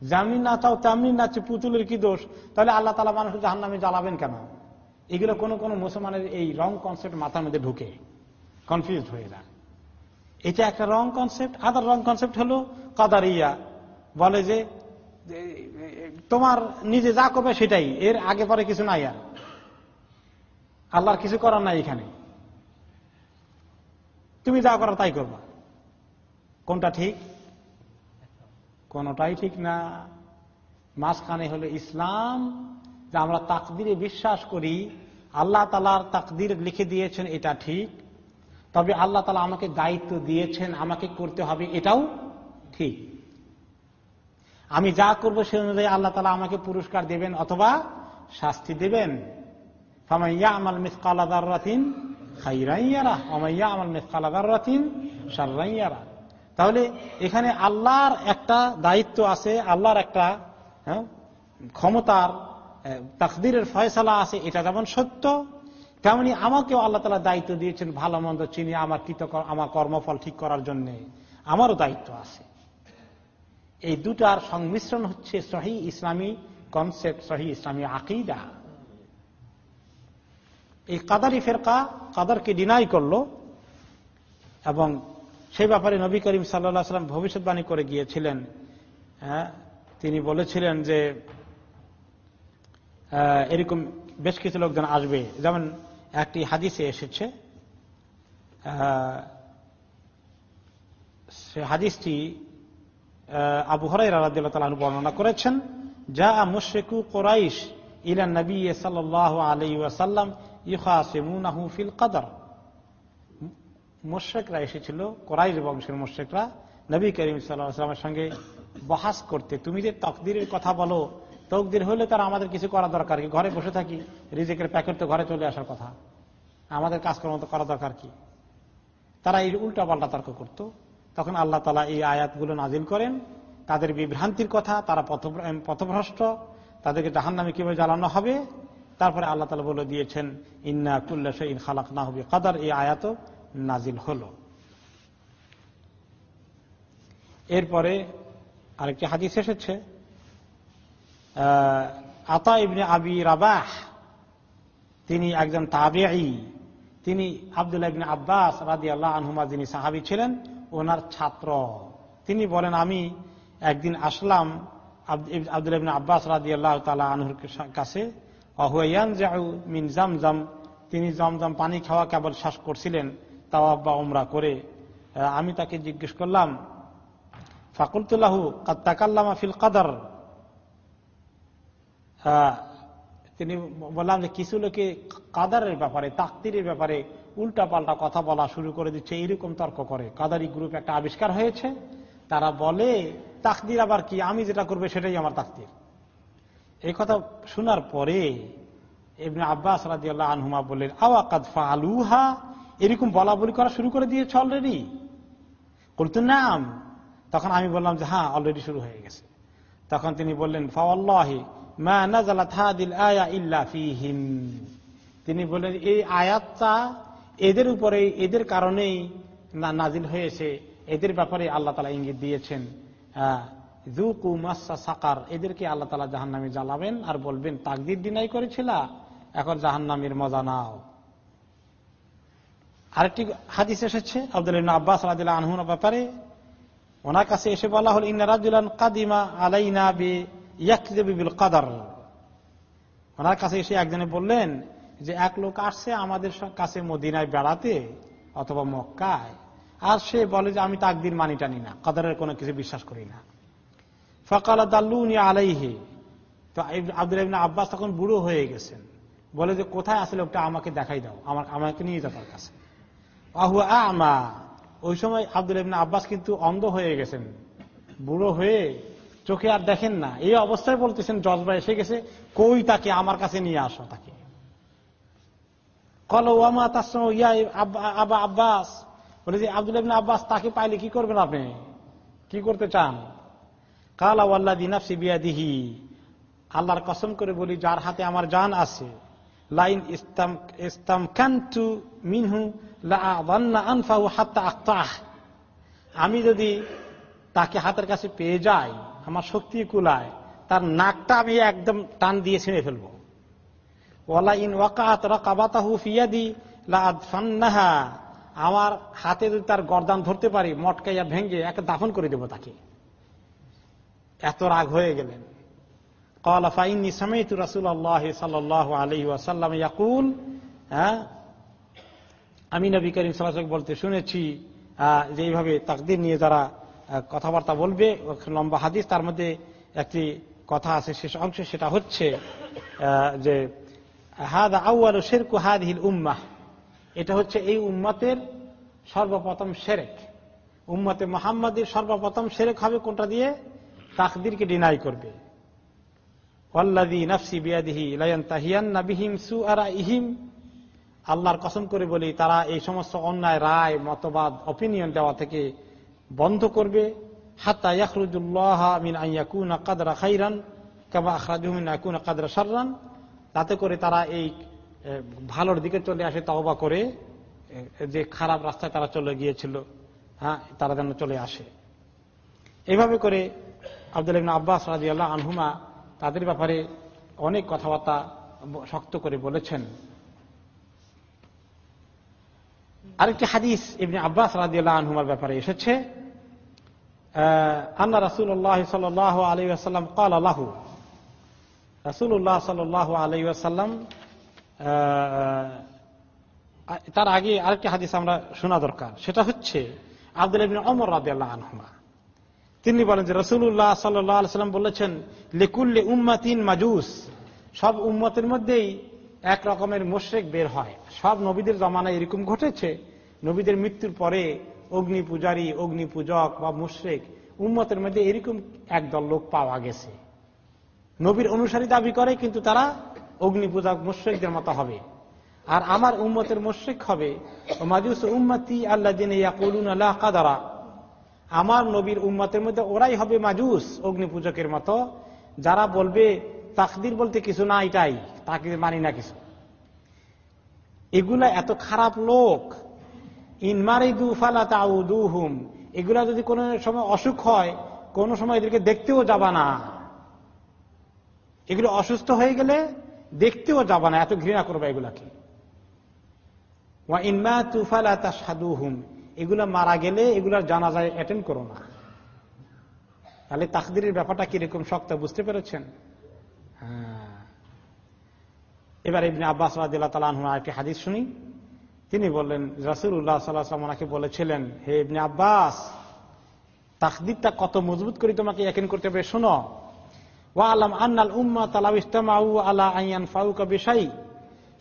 যেমনি না চাও তেমনি নাচছে পুতুলের কি দোষ? তাহলে আল্লাহ তালা মানুষ জাহান নামে জ্বালাবেন কেন? এগুলো কোনো কোনো মুসলমানের এই রং কনসেপ্ট মাথার মধ্যে ঢুকে। কনফিউজ হয়ে যায়। এটা একটা রং কনসেপ্ট আদার রং কনসেপ্ট হলো কাদারিয়া। বলে যে, তোমার নিজে যা করবে সেটাই। এর আগে পরে কিছু নাই আর। আল্লাহর কিছু করার নাই এখানে। তুমি যা করো তাই করবা। কোনটা ঠিক? কোনটাই ঠিক না। মাঝখানে হলো ইসলাম, যে আমরা তাকদিরে বিশ্বাস করি। আল্লাহ তালার তাকদির লিখে দিয়েছেন, এটা ঠিক। তবে আল্লাহ তালা আমাকে দায়িত্ব দিয়েছেন, আমাকে করতে হবে, এটাও ঠিক। আমি যা করব সে অনুযায়ী আল্লাহ তালা আমাকে পুরস্কার দেবেন অথবা শাস্তি দেবেন। ফামাইয়া আমাল মিসকালাদার রাতিন খাইরাইয়ারা অমাইয়া আমাল মিসকালাদার রাতিন সারাইয়ারা তাহলে এখানে আল্লাহর একটা দায়িত্ব আছে আল্লাহর একটা হ্যাঁ, ক্ষমতার তাকদিরের ফয়সালা আছে এটা যেমন সত্য তেমনি আমাকেও আল্লাহ তালা দায়িত্ব দিয়েছেন ভালো মন্দ চিনি আমার কৃত আমার কর্মফল ঠিক করার জন্য। আমারও দায়িত্ব আছে। এই দুটার সংমিশ্রণ হচ্ছে সহি ইসলামী কনসেপ্ট সহি ইসলামী আকিদা। এই কাদারি ফেরকা কাদারকে ডিনাই করল এবং সেই ব্যাপারে নবী করিম সাল্লা সাল্লাম ভবিষ্যৎবাণী করে গিয়েছিলেন। হ্যাঁ, তিনি বলেছিলেন যে এরকম বেশ কিছু লোকজন আসবে। যেমন একটি হাদিসে এসেছে সে হাদিসটি আবু হরাই রাদিল্লাহ বর্ণনা করেছেন যা মুশেকু কোরাইশ ইলা নবী সাল আলী ওয়াসাল্লাম ইউখাসিমুনাহু ফিল কাদার। মোশেকরা এসেছিল, কোরাইশ বংশের মোশেকরা নবী করিম সাল্লামের সঙ্গে বহাস করতে, তুমি যে তকদিরের কথা বলো, তকদির হলে তারা আমাদের কিছু করা দরকার কি? ঘরে বসে থাকি, রিজেকের প্যাকেট তো ঘরে চলে আসার কথা। আমাদের কাজকর্ম তো করা দরকার কি? তারা এই উল্টা পাল্টা তর্ক করত। তখন আল্লাহ তালা এই আয়াতগুলো নাজিল করেন। তাদের বিভ্রান্তির কথা, তারা পথভ্রষ্ট। তাদেরকে জাহান নামে কীভাবে জ্বালানো হবে? তারপরে আল্লাহ তালা বলে দিয়েছেন, ইন্না কুল্লা ইন খালাক না হবে কাদার এই আয়াত নাজিল হল। এরপরে আরেকটি হাদিস এসেছে আতা ইবনে আবি রাবাহ, তিনি একজন তাবেই তিনি আবদুল্লাহ ইবনে আব্বাস রাদি আল্লাহ আনহুমা যিনি সাহাবি ছিলেন, ওনার ছাত্র। তিনি বলেন, আমি একদিন আসলাম আব্দুল ইবিন আব্বাস রাজি আল্লাহ তালা আনহুর কাছে অহুয়ান মিন জামজাম। তিনি জমজম পানি খাওয়া কেবল শ্বাস করছিলেন। তাওয়াব বা উমরা করে আমি তাকে জিজ্ঞেস করলাম ফাকুলতুল্লাহু তাকাল্লামা ফিল কাদার? তিনি বললাম যে, কিছু লোকে কাদারের ব্যাপারে, তাকতিরের ব্যাপারে উল্টা পাল্টা কথা বলা শুরু করে দিচ্ছে এইরকম তর্ক করে। কাদারি গ্রুপ একটা আবিষ্কার হয়েছে, তারা বলে, তাকদির আবার কি? আমি যেটা করবে সেটাই আমার তাকদির। এই কথা শোনার পরে এমনি আব্বাস রাজি আল্লাহ আনহুমা বললেন আওয়াকাদ ফালুহা এরকম বলা বলি করা শুরু করে দিয়েছে অলরেডি করতো নাম। তখন আমি বললাম যে হ্যাঁ অলরেডি শুরু হয়ে গেছে। তখন তিনি বললেন, ফাওয়াল্লাহি মা আয়া তিনি বললেন, এই আয়াতটা এদের উপরে, এদের কারণেই নাজিল হয়েছে। এদের ব্যাপারে আল্লাহ তালা ইঙ্গিত দিয়েছেন। সাকার। এদেরকে আল্লাহ তালা জাহান নামে জ্বালাবেন আর বলবেন, তাকদির দিনাই করেছিল, এখন জাহান নামের মজা নাও। আরেকটি হাদিস এসেছে আব্দুল আব্বাস রাদিল্লাহ আনহুর ব্যাপারে। ওনার কাছে এসে বলা হল, ইন্না রাজুলান কাদিমা আলাইনা বি ইয়াকবিল কাদার। ওনার কাছে এসে একজনে বললেন যে, এক লোক আসছে আমাদের কাছে মদিনায় বেড়াতে অথবা মক্কায়, আর সে বলে যে, আমি তাকদির মানি টানি না, কাদারের কোনো কিছু বিশ্বাস করি না। ফকালা দাল্লুনি আলাইহি। তো আব্দুল আব্বাস তখন বুড়ো হয়ে গেছেন। বলে যে, কোথায় আসলে লোকটা? আমাকে দেখাই দাও। আমার আমাকে নিয়ে যাও তার কাছে। আহু আমা। ওই সময় আব্দুল ইবিন আব্বাস কিন্তু অন্ধ হয়ে গেছেন। বুড়ো হয়ে চোখে আর দেখেন না। এই অবস্থায় বলতেছেন জজবা এসে গেছে, কই তাকে? আমার কাছে নিয়ে আসো তাকে। কল ওয়ামা তার সঙ্গে ইয়া আবা আব্বাস। বলে যে, আব্দুল ইবিন আব্বাস, তাকে পাইলে কি করবেন আপনি? কি করতে চান? কালা ওয়াল্লা দিনাফসি বিয়াদিহি। আল্লাহর কসম করে বলি, যার হাতে আমার জান আছে, লাইন ইস্তাম ইস্তাম কান্তু মিনহু আমি যদি তাকে হাতের কাছে পেয়ে যাই, আমার শক্তি কুলায়, তার নাকটা আমি একদম টান দিয়ে ছিঁড়ে ফেলব। ওলা ইন ওয়াকাত রকাবাতাহু ফিয়াদি লাহা আমার হাতে যদি তার গরদান ধরতে পারি, মটকাইয়া ভেঙ্গে একে দাফন করে দেব তাকে। এত রাগ হয়ে গেলেন। কলাফাইন সামেতু রাসুল আল্লাহ সাল আলহি ওয়াসাল্লাম ইয়াকুল হ্যাঁ আমি নবী করিম সাল্লাহ বলতে শুনেছি যে এইভাবে তাকদির নিয়ে যারা কথাবার্তা বলবে লম্বা হাদিস, তার মধ্যে একটি কথা আছে, শেষ অংশে সেটা হচ্ছে যে হাদ আউয়াল শেরকু হাদ হিল উম্মাহ। এটা হচ্ছে এই উম্মতের সর্বপ্রথম সেরেক। উম্মতে মোহাম্মদের সর্বপ্রথম সেরেক হবে কোনটা দিয়ে? তাকদিরকে ডিনাই করবে। নফসি বিয়াদিহি লায়ন তাহিয়ান নাবিহিম সু আরা ইহিম আল্লাহর কসম করে বলি, তারা এই সমস্ত অন্যায়, রায়, মতবাদ অপিনিয়ন দেওয়া থেকে বন্ধ করবে। তাতে করে তারা এই ভালোর দিকে চলে আসে তহবা করে যে খারাপ রাস্তায় তারা চলে গিয়েছিল হ্যাঁ তারা যেন চলে আসে। এইভাবে করে আব্দুল আব্বাস রাজি আল্লাহ আনহুমা তাদের ব্যাপারে অনেক কথাবার্তা শক্ত করে বলেছেন। আরেকটি হাদিস ইবনে আব্বাস রাজিয়াল্লাহ আনহুমার ব্যাপারে এসেছে আল্লাহ রাসুল্লাহ সাল আলী আসাল্লাম কাল আল্লাহু রাসুল্লাহ সাল আলী আসাল্লাম তার আগে আরেকটি হাদিস আমরা শোনা দরকার। সেটা হচ্ছে আব্দুল ইবিন অমর রাজিয়াল্লাহ আনহুমা। তিনি বলেন যে রসুল্লাহ সাল্লাম বলেছেন, লেকুল্লে উম্মাতিন মাজুস। সব উম্মতের মধ্যেই এক রকমের মোশেক বের হয়। সব নবীদের জমানায় এরকম ঘটেছে, নবীদের মৃত্যুর পরে অগ্নি পূজারী, অগ্নি পূজক বা মুশ্রেক, উম্মতের মধ্যে এরকম একদল লোক পাওয়া গেছে। নবীর অনুসারী দাবি করে, কিন্তু তারা অগ্নি পূজক, মুশ্রেকদের মতো হবে। আর আমার উম্মতের মুশ্রেক হবে মাজুস উম্মতি আল্লাহ দিন আল্লাহ কাদারা। আমার নবীর উম্মতের মধ্যে ওরাই হবে মাজুস অগ্নি পূজকের মতো। যারা বলবে তাকদির বলতে কিছু না, এটাই। তাকে মানি না কিছু। এগুলা এত খারাপ লোক। ইনমারিদু ফালা তাউদুহুম। এগুলা যদি কোনো সময় অসুখ হয়, কোন সময় এদেরকে দেখতেও যাবা না। এগুলো অসুস্থ হয়ে গেলে দেখতেও যাবা না, এত ঘৃণা করবা এগুলাকে। ওয়া ইনমা তুফালা তা সাদুহুম এগুলা মারা গেলে এগুলার জানাজায় অ্যাটেন্ড করো না। তাহলে তাকদিরের ব্যাপারটা কীরকম শক্ত, বুঝতে পেরেছেন? এবার ইবনে আব্বাস রাদিল্লাহ তালা একটি হাদিস শুনি। তিনি বললেন রাসুল্লাহ সাল্লাহ ওনাকে বলেছিলেন, হে ইবনে আব্বাস, তাকদিরটা কত মজবুত করে তোমাকে একেন করতে হবে, শোনো। ওয়া আলাম আন্নাল উম্মা তালাউ ইস্তামাউ আলা আইয়ান ফাউকা বিষয়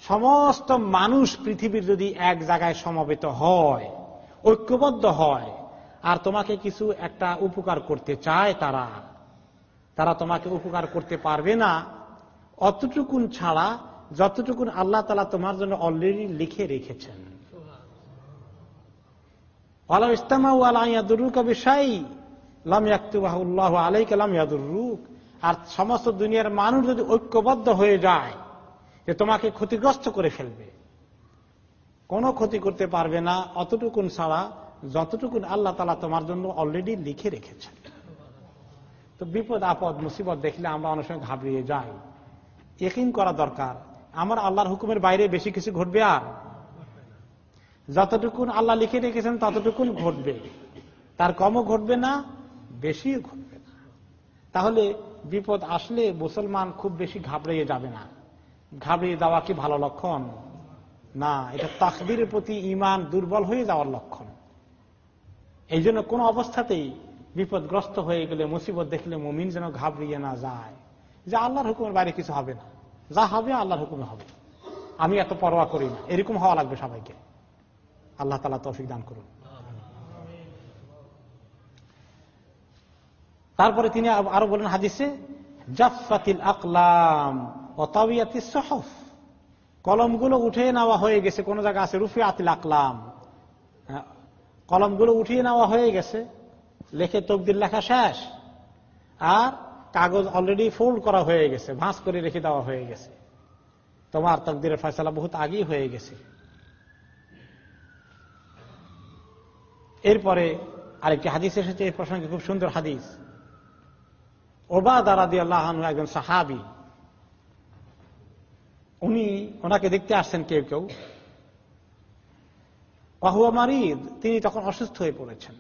সমস্ত মানুষ পৃথিবীর যদি এক জায়গায় সমবেত হয়, ঐক্যবদ্ধ হয়, আর তোমাকে কিছু একটা উপকার করতে চায় তারা তারা তোমাকে উপকার করতে পারবে না। অতটুকুন ছাড়া যতটুকুন আল্লাহ তালা তোমার জন্য অলরেডি লিখে রেখেছেন। আর সমস্ত দুনিয়ার মানুষ যদি ঐক্যবদ্ধ হয়ে যায়, যে তোমাকে ক্ষতিগ্রস্ত করে ফেলবে, কোনো ক্ষতি করতে পারবে না। অতটুকুন ছাড়া যতটুকুন আল্লাহ তালা তোমার জন্য অলরেডি লিখে রেখেছেন। তো বিপদ, আপদ, মুসিবত দেখলে আমরা অনেক সময় ঘাবড়িয়ে যাই। একিন করা দরকার। আমার আল্লাহর হুকুমের বাইরে বেশি কিছু ঘটবে আর? যতটুকুন আল্লাহ লিখে রেখেছেন, ততটুকুন ঘটবে। তার কমও ঘটবে না বেশি ঘটবে না। তাহলে বিপদ আসলে মুসলমান খুব বেশি ঘাবড়িয়ে যাবে না। ঘাবড়িয়ে যাওয়া কি ভালো লক্ষণ? না, এটা তাকদিরের প্রতি ইমান দুর্বল হয়ে যাওয়ার লক্ষণ। এই জন্য কোন অবস্থাতেই বিপদগ্রস্ত হয়ে গেলে, মুসিবত দেখলে মুমিন যেন ঘাবড়িয়ে না যায়। যে আল্লাহর হুকুমের বাইরে কিছু হবে না। যা হবে আল্লাহর হুকুমে হবে। আমি এত পরোয়া করি না। এরকম হওয়া লাগবে সবাইকে। আল্লাহ তালা তৌফিক দান করুন। তারপরে তিনি আরও বলেন হাদিসে জাফাতিল আকলাম ও তাবিয়াতি সহফ। কলমগুলো উঠে নেওয়া হয়ে গেছে। কোন জায়গা আছে রুফি আতিল আকলাম কলমগুলো উঠিয়ে নেওয়া হয়ে গেছে। লেখে তকদির লেখা শেষ। আর কাগজ অলরেডি ফোল্ড করা হয়ে গেছে, ভাঁজ করে রেখে দেওয়া হয়ে গেছে। তোমার তকদিরের ফয়সলা বহুত আগেই হয়ে গেছে। এরপরে আরেকটি হাদিস এসেছে, এই প্রসঙ্গে খুব সুন্দর হাদিস। ওবা দারাদি আল্লাহ একজন সাহাবি, উনি ওনাকে দেখতে আসছেন কেউ কেউ। পাহুয়া মারিদ, তিনি তখন অসুস্থ হয়ে পড়েছেন।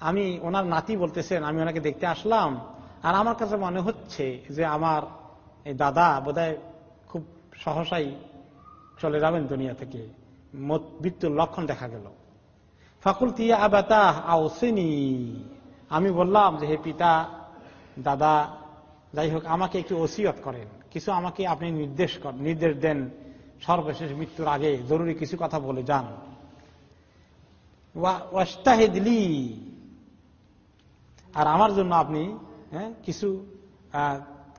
আমি, ওনার নাতি বলতেছেন, আমি ওনাকে দেখতে আসলাম, আর আমার কাছে মনে হচ্ছে যে আমার এই দাদা বোধহয় খুব সহসাই চলে যাবেন দুনিয়া থেকে। মৃত্যুর লক্ষণ দেখা গেল। ফাকুল তিয়া আবাতা আওসেনি আমি বললাম যে, হে পিতা, দাদা, যাই হোক, আমাকে একটু ওসিয়ত করেন। কিছু আমাকে আপনি নির্দেশ নির্দেশ দেন সর্বশেষ মৃত্যুর আগে। জরুরি কিছু কথা বলে যান। ওয়াস্তাহেদলি আর আমার জন্য আপনি হ্যাঁ, কিছু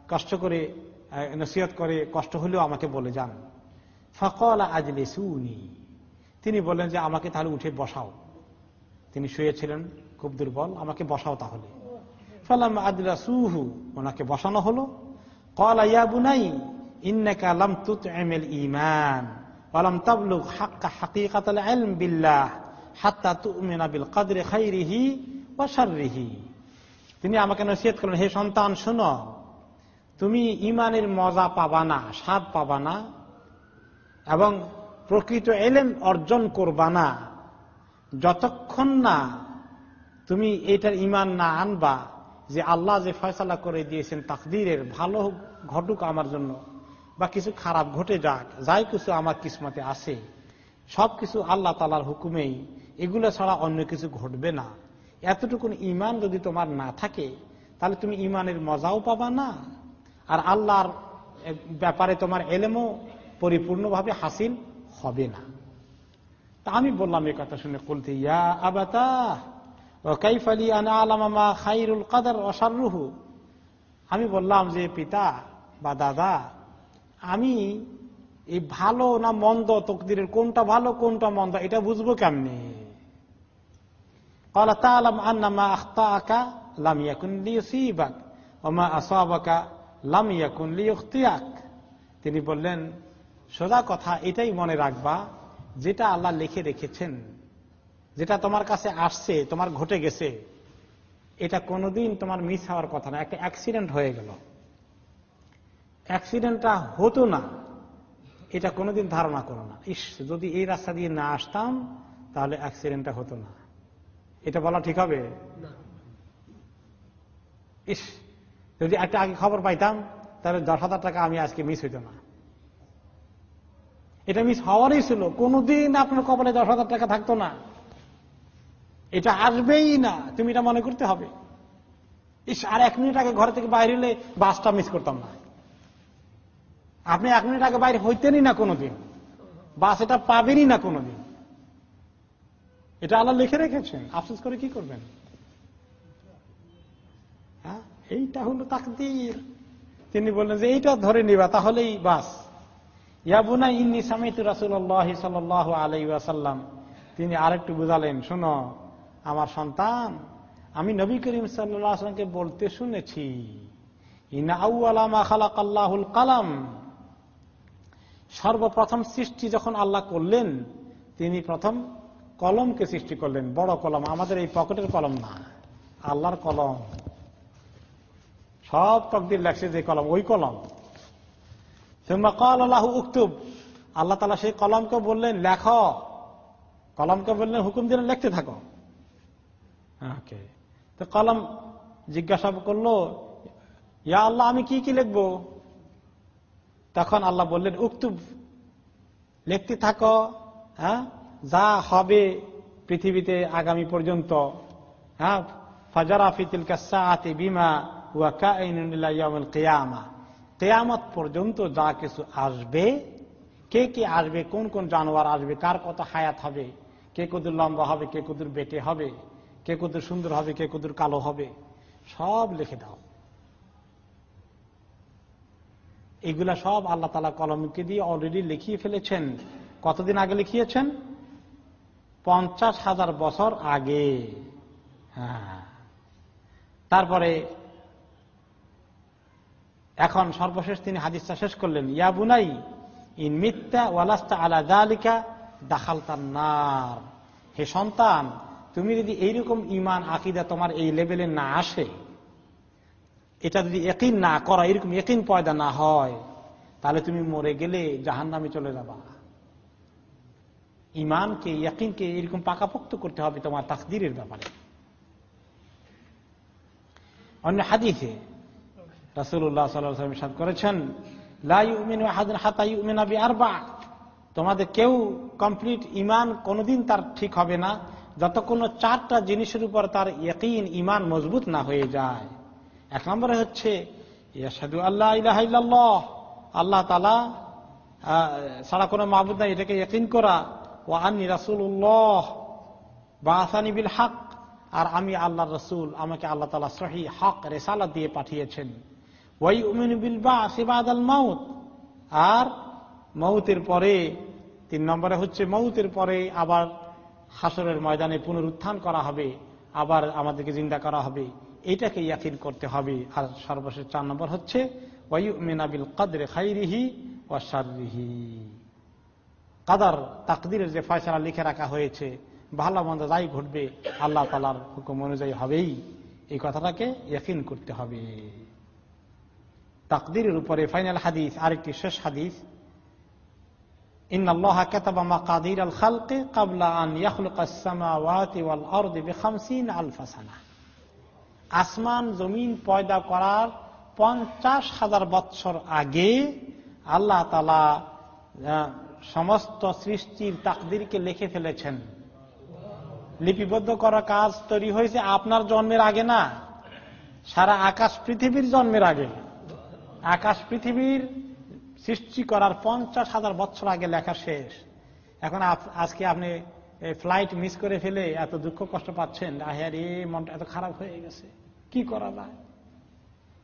কষ্ট করে নসিহত করে কষ্ট হলেও আমাকে বলে যান। ফকল আজলে সুনি তিনি বললেন যে আমাকে তাহলে উঠে বসাও। তিনি শুয়েছিলেন খুব দুর্বল আমাকে বসাও তাহলে। ফালাম আদরা সুহু ওনাকে বসানো হলো। কলা ইয়া বুনাই ইন্নাকা লাম তুতইমিল ঈমান ওয়ালাম তাবলুগ হাক্কা হাকিকাতাল ইলম বিল্লাহ। হাত্তা তুমিনা বিল কদরি খাইরিহি ওয়া শাররিহি। তিনি আমাকে নসিহত করলেন, হে সন্তান, শোনো, তুমি ইমানের মজা পাবা না, স্বাদ পাবা না এবং প্রকৃত এলেন অর্জন করবা না। যতক্ষণ না তুমি এটার ইমান না আনবা, যে আল্লাহ যে ফয়সালা করে দিয়েছেন তাকদিরের, ভালো ঘটুক আমার জন্য বা কিছু খারাপ ঘটে যাক, যাই কিছু আমার কিসমতে আসে, সবকিছু আল্লাহ তালার হুকুমেই এগুলো ছাড়া অন্য কিছু ঘটবে না। এতটুকুন ইমান যদি তোমার না থাকে, তাহলে তুমি ইমানের মজাও পাবা না। আর আল্লাহর ব্যাপারে তোমার এলেমও পরিপূর্ণভাবে হাসিল হবে না। তা আমি বললাম এই কথা শুনে বলতে ইয়া আবাতা কাইফালি আনা আলামা খাইরুল কাদার অসারুহু আমি বললাম যে, পিতা বা দাদা, আমি এই ভালো না মন্দ, তকদিরের কোনটা ভালো, কোনটা মন্দ, এটা বুঝব কেমনি? قال تعلم أن ما أخطأك لم يكن ليصيبك وما أصابك لم يكن ليخطئك তিনি বললেন সোজা কথা এটাই মনে রাখবা যেটা আল্লাহ লিখে রেখেছেন যেটা তোমার কাছে আসছে তোমার ঘটে গেছে এটা কোনোদিন তোমার মিস হওয়ার কথা না একটা অ্যাক্সিডেন্ট হয়ে গেল অ্যাক্সিডেন্টটা হতো না এটা কোনোদিন ধারণা করো না ইস যদি এই রাস্তা দিয়ে না আসতাম তাহলে অ্যাক্সিডেন্টটা হতো না এটা বলা ঠিক হবে? ইস যদি একটা আগে খবর পাইতাম তাহলে দশ হাজার টাকা আমি আজকে মিস হইত না। এটা মিস হওয়ারই ছিল কোনোদিন আপনার কপালে দশ হাজার টাকা থাকতো না। এটা আসবেই না তুমি এটা মনে করতে হবে। ইস আর এক মিনিট আগে ঘর থেকে বাইরে হলে বাসটা মিস করতাম না। আপনি এক মিনিট আগে বাইরে হইতেনই না কোনোদিন। বাস এটা পাবেনই না কোনোদিন। এটা আল্লাহ লিখে রেখেছেন। আফসোস করে কি করবেন? হ্যাঁ? এইটা হলো তাকদির। তিনি বললেন যে এইটা ধরে নিবা, তাহলেই বাস। ইয়াবুনা ইন্নি সামিতু রাসুল্লাহ সাল আলাই ওয়াসাল্লাম। তিনি আরেকটু বুঝালেন, শোনো, আমার সন্তান, আমি নবী করিম সাল্লামকে বলতে শুনেছি। কালাম। সর্বপ্রথম সৃষ্টি যখন আল্লাহ করলেন, তিনি প্রথম কলমকে সৃষ্টি করলেন, বড় কলম, আমাদের এই পকেটের কলম না, আল্লাহর কলম। সব তকদির লেখছে যে কলম, ওই কলম। আল্লাহ উক্তুব। আল্লাহ তালা সেই কলমকে বললেন, লেখ। কলমকে বললেন, হুকুম দিলেন, লিখতে থাকো। তো কলম জিজ্ঞাসা করল, ইয়া আল্লাহ, আমি কি কি লিখব? তখন আল্লাহ বললেন, উক্তুব, লিখতে থাকো। হ্যাঁ? যা হবে পৃথিবীতে আগামী পর্যন্ত। হ্যাঁ? ফাজারা ফিতিল কাসাতে বিমা ওয়া কাইনুল কেয়ামা। কেয়ামত পর্যন্ত যা কিছু আসবে, কে কে আসবে, কোন কোন জানোয়ার আসবে, কার কত হায়াত হবে, কে কদুর লম্বা হবে, কে কদুর বেটে হবে, কে কদুর সুন্দর হবে, কে কদুর কালো হবে, সব লিখে দাও। এগুলা সব আল্লাহ তালা কলমকে দিয়ে অলরেডি লিখিয়ে ফেলেছেন। কতদিন আগে লিখিয়েছেন? পঞ্চাশ হাজার বছর আগে। হ্যাঁ। তারপরে এখন সর্বশেষ তিনি হাদিসটা শেষ করলেন, ইয়া বুনাই, ইন মিথ্যা ওয়ালাস্তা আলা জালিকা দাখাল তার নার। হে সন্তান, তুমি যদি এইরকম ইমান আকিদা তোমার এই লেভেলে না আসে, এটা যদি একইন না করা, এরকম একইন পয়দা না হয়, তাহলে তুমি মরে গেলে জাহান নামে চলে যাবা। ইমানকে, ইয়াকিনকে এরকম পাকাপোক্ত করতে হবে তোমার তাকদিরের ব্যাপারে। অন্য হাদিসে রাসুল্লাহ সাল্লাম করেছেন তোমাদের কেউ কমপ্লিট ইমান কোনদিন তার ঠিক হবে না যত কোনো চারটা জিনিসের উপর তার ইয়কিন ইমান মজবুত না হয়ে যায়। এক নম্বরে হচ্ছে ইয়াসাদু আল্লাহ ইলাহ আল্লাহ তালা সারা কোনো মাহবুদ নাই, এটাকে ইয়কিন করা। ও আন্নি রাসুল্লাহ বা আসানি বিল হক আর আমি আল্লাহ রসুল, আমাকে আল্লাহ তালা সহি হক রেসালা দিয়ে পাঠিয়েছেন। ওই উমিন বিল বা সিবাদ আল মাউত, আর মৌতের পরে, তিন নম্বরে হচ্ছে মৌতের পরে আবার হাসরের ময়দানে পুনরুত্থান করা হবে, আবার আমাদেরকে জিন্দা করা হবে এইটাকে ইয়াকিন করতে হবে। আর সর্বশেষ চার নম্বর হচ্ছে ওয়াইমিনাবিল কাদরে খাইরিহি ওয়াশারিহি কাদার তাকদিরের যে ফয়সলা লিখে রাখা হয়েছে, ভালো মন্দ যাই ঘটবে, আল্লাহ তালার হুকুম অনুযায়ী হবেই। এই কথাটাকে ইয়াকিন করতে হবে। তাকদিরের উপরে ফাইনাল হাদিস, আরেকটি শেষ হাদিস। আসমান, জমিন পয়দা করার পঞ্চাশ হাজার বৎসর আগে আল্লাহ তালা সমস্ত সৃষ্টির তাকদিরকে লিখে ফেলেছেন। লিপিবদ্ধ করা কাজ তৈরি হয়েছে আপনার জন্মের আগে না? সারা আকাশ পৃথিবীর জন্মের আগে। আকাশ পৃথিবীর সৃষ্টি করার পঞ্চাশ হাজার বছর আগে লেখা শেষ। এখন আজকে আপনি ফ্লাইট মিস করে ফেলে এত দুঃখ কষ্ট পাচ্ছেন। আহের এ মনটা এত খারাপ হয়ে গেছে। কি করা যায়?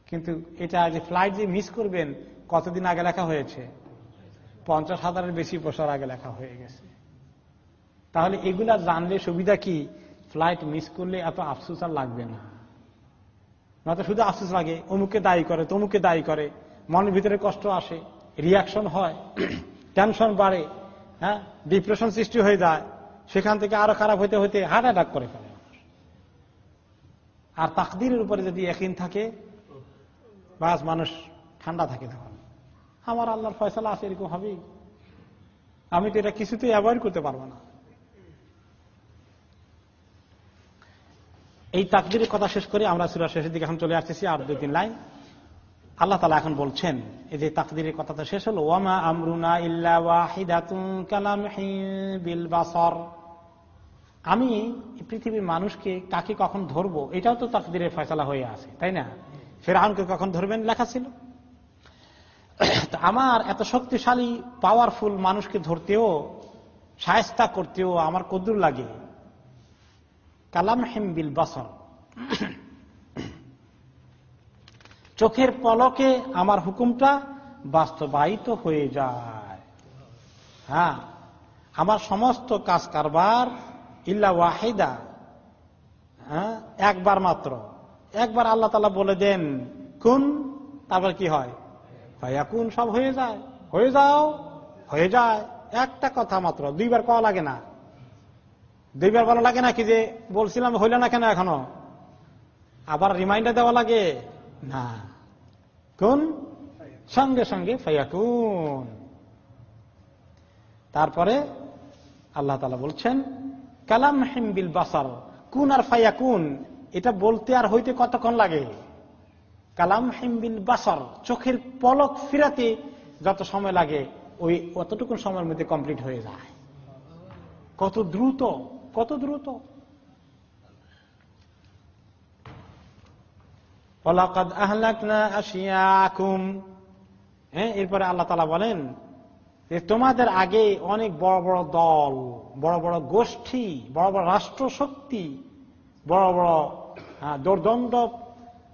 কিন্তু এটা যে ফ্লাইট যে মিস করবেন, কতদিন আগে লেখা হয়েছে? পঞ্চাশ হাজারের বেশি বছর আগে লেখা হয়ে গেছে। তাহলে এগুলা জানলে সুবিধা কি? ফ্লাইট মিস করলে এত আফসুস আর লাগবে না। নয়তো শুধু আফসুস লাগে, অমুকে দায়ী করে, তমুকে দায়ী করে, মনের ভিতরে কষ্ট আসে রিয়াকশন হয় টেনশন বাড়ে হ্যাঁ ডিপ্রেশন সৃষ্টি হয়ে যায়, সেখান থেকে আরও খারাপ হইতে হইতে হার্ট অ্যাটাক করে ফেলে আর তাকদিরের উপরে যদি একদিন থাকে, বাস মানুষ ঠান্ডা থাকে তখন। আমার আল্লাহর ফয়সলা আছে, এরকম হবেই। আমি তো এটা কিছুতেই অ্যাভয়েড করতে পারব না। এই তাকদিরের কথা শেষ করে আমরা সুরা শেষের দিকে এখন চলে আসতেছি, আর দুই তিন লাইন। আল্লাহ তালা এখন বলছেন, এই যে তাকদিরের কথাটা শেষ হলো ওয়ামা আমরুনা বিল আমি পৃথিবীর মানুষকে কাকে কখন ধরবো, এটাও তো তাকদিরের ফয়সলা হয়ে আছে, তাই না? ফেরাউনকে কখন ধরবেন লেখা ছিল? আমার এত শক্তিশালী পাওয়ারফুল মানুষকে ধরতেও, সায়স্তা করতেও আমার কদ্দুর লাগে। কালাম হেমবিল বাসর। চোখের পলকে আমার হুকুমটা বাস্তবায়িত হয়ে যায়। হ্যাঁ আমার সমস্ত কাজ কারবার ইল্লা ওয়াহিদা। হ্যাঁ একবার মাত্র। একবার আল্লাহ তালা বলে দেন, কোন তারপর কি হয়? ভাইয়া কোন সব হয়ে যায়। হয়ে যাও, হয়ে যায়। একটা কথা মাত্র, দুইবার কওয়া লাগে না। দুইবার বলা লাগে না কি যে বলছিলাম, হইল না কেন এখনও? আবার রিমাইন্ডার দেওয়া লাগে? না। কোন? সঙ্গে সঙ্গে ফাইয়াকুন। তারপরে আল্লাহ তালা বলছেন কালাম হেমবিল বাসার, কুন আর ফাইয়াকুন? এটা বলতে আর হইতে কতক্ষণ লাগে? কালাম হেমবিল বাসার চোখের পলক ফিরাতে যত সময় লাগে, ওই অতটুকু সময়ের মধ্যে কমপ্লিট হয়ে যায়। কত দ্রুত কত দ্রুত। হ্যাঁ এরপরে আল্লাহ তালা বলেন যে, তোমাদের আগে অনেক বড় বড় দল, বড় বড় গোষ্ঠী, বড় বড় রাষ্ট্র শক্তি বড় বড় দোর্দণ্ড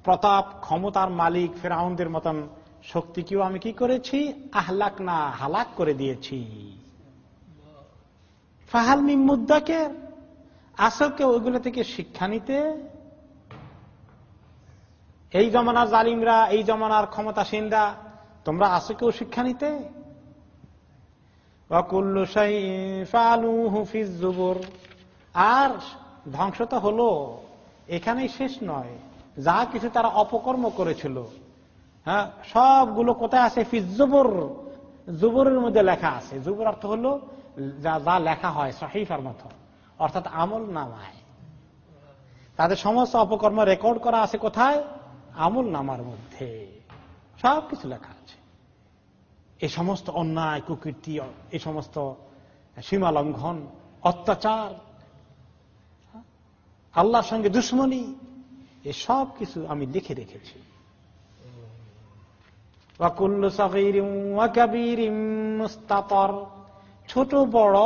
প্রতাপ ক্ষমতার মালিক ফেরাউনদের মতন শক্তিকেও আমি কি করেছি? আহলাক না হালাক করে দিয়েছি। ফাহাল মিমুদ্দাকে আসো কেউ ওইগুলো থেকে শিক্ষা নিতে। এই জমানার জালিমরা, এই জমানার ক্ষমতাসীনরা, তোমরা আসো কেউ শিক্ষা নিতে। আর ধ্বংস তো হলো, এখানেই শেষ নয়। যা কিছু তারা অপকর্ম করেছিল হ্যাঁ সবগুলো কোথায় আছে? ফিজুবর জুবরের মধ্যে লেখা আছে। জুবর অর্থ হলো যা যা লেখা হয়, সহিফার মতো। অর্থাৎ আমল নামায়। তাদের সমস্ত অপকর্ম রেকর্ড করা আছে কোথায়? আমল নামার মধ্যে। সব কিছু লেখা আছে। এই সমস্ত অন্যায় কুকীর্তি এই সমস্ত সীমা লঙ্ঘন, অত্যাচার আল্লাহর সঙ্গে দুশ্মনী সব কিছু আমি লিখে রেখেছি। ছোট, বড়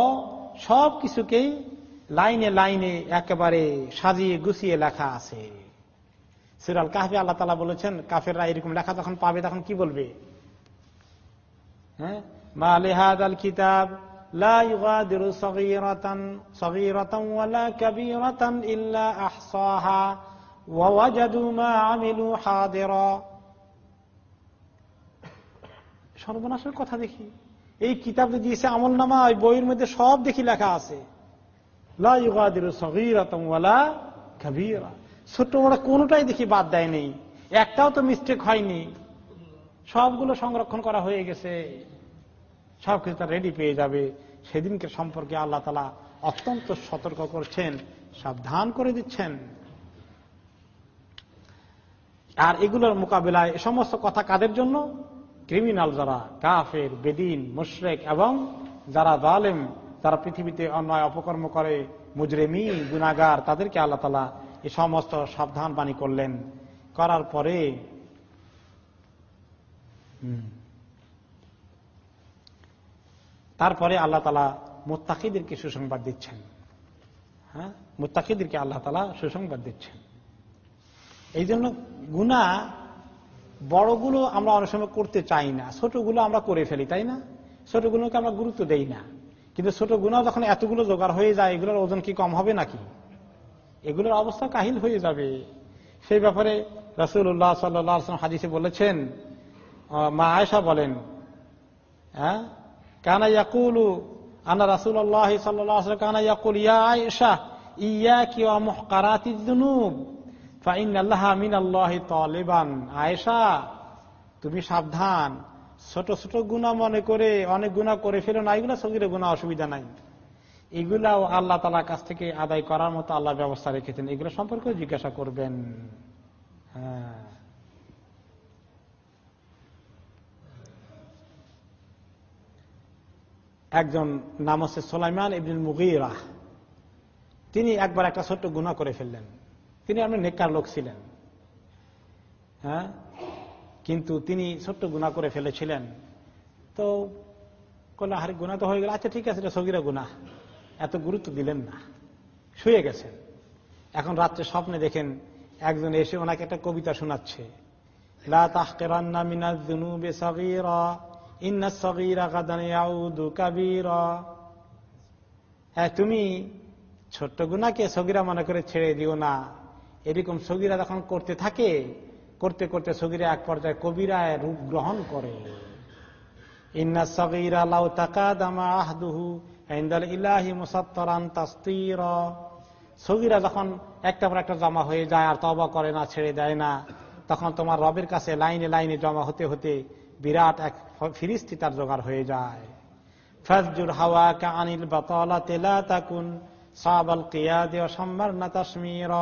সব কিছুকেই লাইনে লাইনে একেবারে সাজিয়ে গুছিয়ে লেখা আছে। সিরাল কাহবে আল্লাহ তালা বলেছেন, কাফেররা এরকম লেখা যখন পাবে তখন কি বলবে? হ্যাঁ? মা লেহাদ কিতাব لا সর্বনাশের কথা দেখি। এই কিতাব দিয়েছে আমল নামা ওই বইয়ের মধ্যে সব দেখি লেখা আছে। ছোট্ট বড় কোনটাই দেখি বাদ দেয় নেই। একটাও তো মিস্টেক হয়নি। সবগুলো সংরক্ষণ করা হয়ে গেছে। সবকিছু তার রেডি পেয়ে যাবে। সেদিনকে সম্পর্কে আল্লাহ তালা অত্যন্ত সতর্ক করছেন, সাবধান করে দিচ্ছেন। আর এগুলোর মোকাবিলায় সমস্ত কথা কাদের জন্য? ক্রিমিনাল যারা, কাফের, বেদিন, মুশরেক এবং যারা জালেম, যারা পৃথিবীতে অন্যায় অপকর্ম করে, মুজরেমি গুনাগার তাদেরকে আল্লাহ তালা এই সমস্ত সাবধান বাণী করলেন। করার পরে তারপরে আল্লাহ তালা মোত্তাকিদেরকে সুসংবাদ দিচ্ছেন। হ্যাঁ? মোত্তাকিদেরকে আল্লাহ তালা সুসংবাদ দিচ্ছেন। এই জন্য গুণা বড়গুলো আমরা অনেক সময় করতে চাই না। ছোটগুলো আমরা করে ফেলি, তাই না? ছোটগুলোকে আমরা গুরুত্ব দেই না। কিন্তু ছোট গুণা যখন এতগুলো জোগাড় হয়ে যায়, এগুলোর ওজন কি কম হবে নাকি? এগুলোর অবস্থা কাহিল হয়ে যাবে। সেই ব্যাপারে রসুল্লাহ সাল্লাম হাদিসে বলেছেন মা আয়সা বলেন হ্যাঁ কানা ইয়াকুলু আনা রাসুল রাসুল্লাহ সাল্লাহ কানা ইয়াকুল, ইয়া আয়সা ইয়া কি মুহকারাতি দুনুব আয়েশা, তুমি সাবধান। ছোট ছোট গুণা মনে করে, অনেক গুণা করে ফেলো না, এগুলো সঙ্গে গুণা অসুবিধা নাই। এগুলাও আল্লাহ তালার কাছ থেকে আদায় করার মতো আল্লাহ ব্যবস্থা রেখেছেন। এগুলো সম্পর্কে জিজ্ঞাসা করবেন। হ্যাঁ। একজন নাম হচ্ছে সোলাইমান ইবনুল মুগিরা। তিনি একবার একটা ছোট্ট গুণা করে ফেললেন। তিনি আপনি নেককার লোক ছিলেন। হ্যাঁ? কিন্তু তিনি ছোট্ট গুণা করে ফেলেছিলেন। তো করলে গুণা তো হয়ে গেল। আচ্ছা ঠিক আছে, এটা সগিরা গুণা এত গুরুত্ব দিলেন না। শুয়ে গেছেন। এখন রাত্রে স্বপ্নে দেখেন একজন এসে ওনাকে একটা কবিতা শোনাচ্ছে। হ্যাঁ তুমি ছোট্ট গুণাকে সগিরা মনে করে ছেড়ে দিও না। এরকম সগিরা যখন করতে থাকে, করতে করতে সগিরা এক পর্যায়ে কবিরায় রূপ গ্রহণ করে। সগিরা লাউ যখন একটা পর একটা জমা হয়ে যায়, আর তবা করে না, ছেড়ে দেয় না, তখন তোমার রবের কাছে লাইনে লাইনে জমা হতে হতে বিরাট এক ফিরিস্তি তার জোগাড় হয়ে যায়। ফজুর হাওয়া কানিল বাতলা তেলা তাকুন, সাবাল কিয়া দেও সম্মার না তাসমির।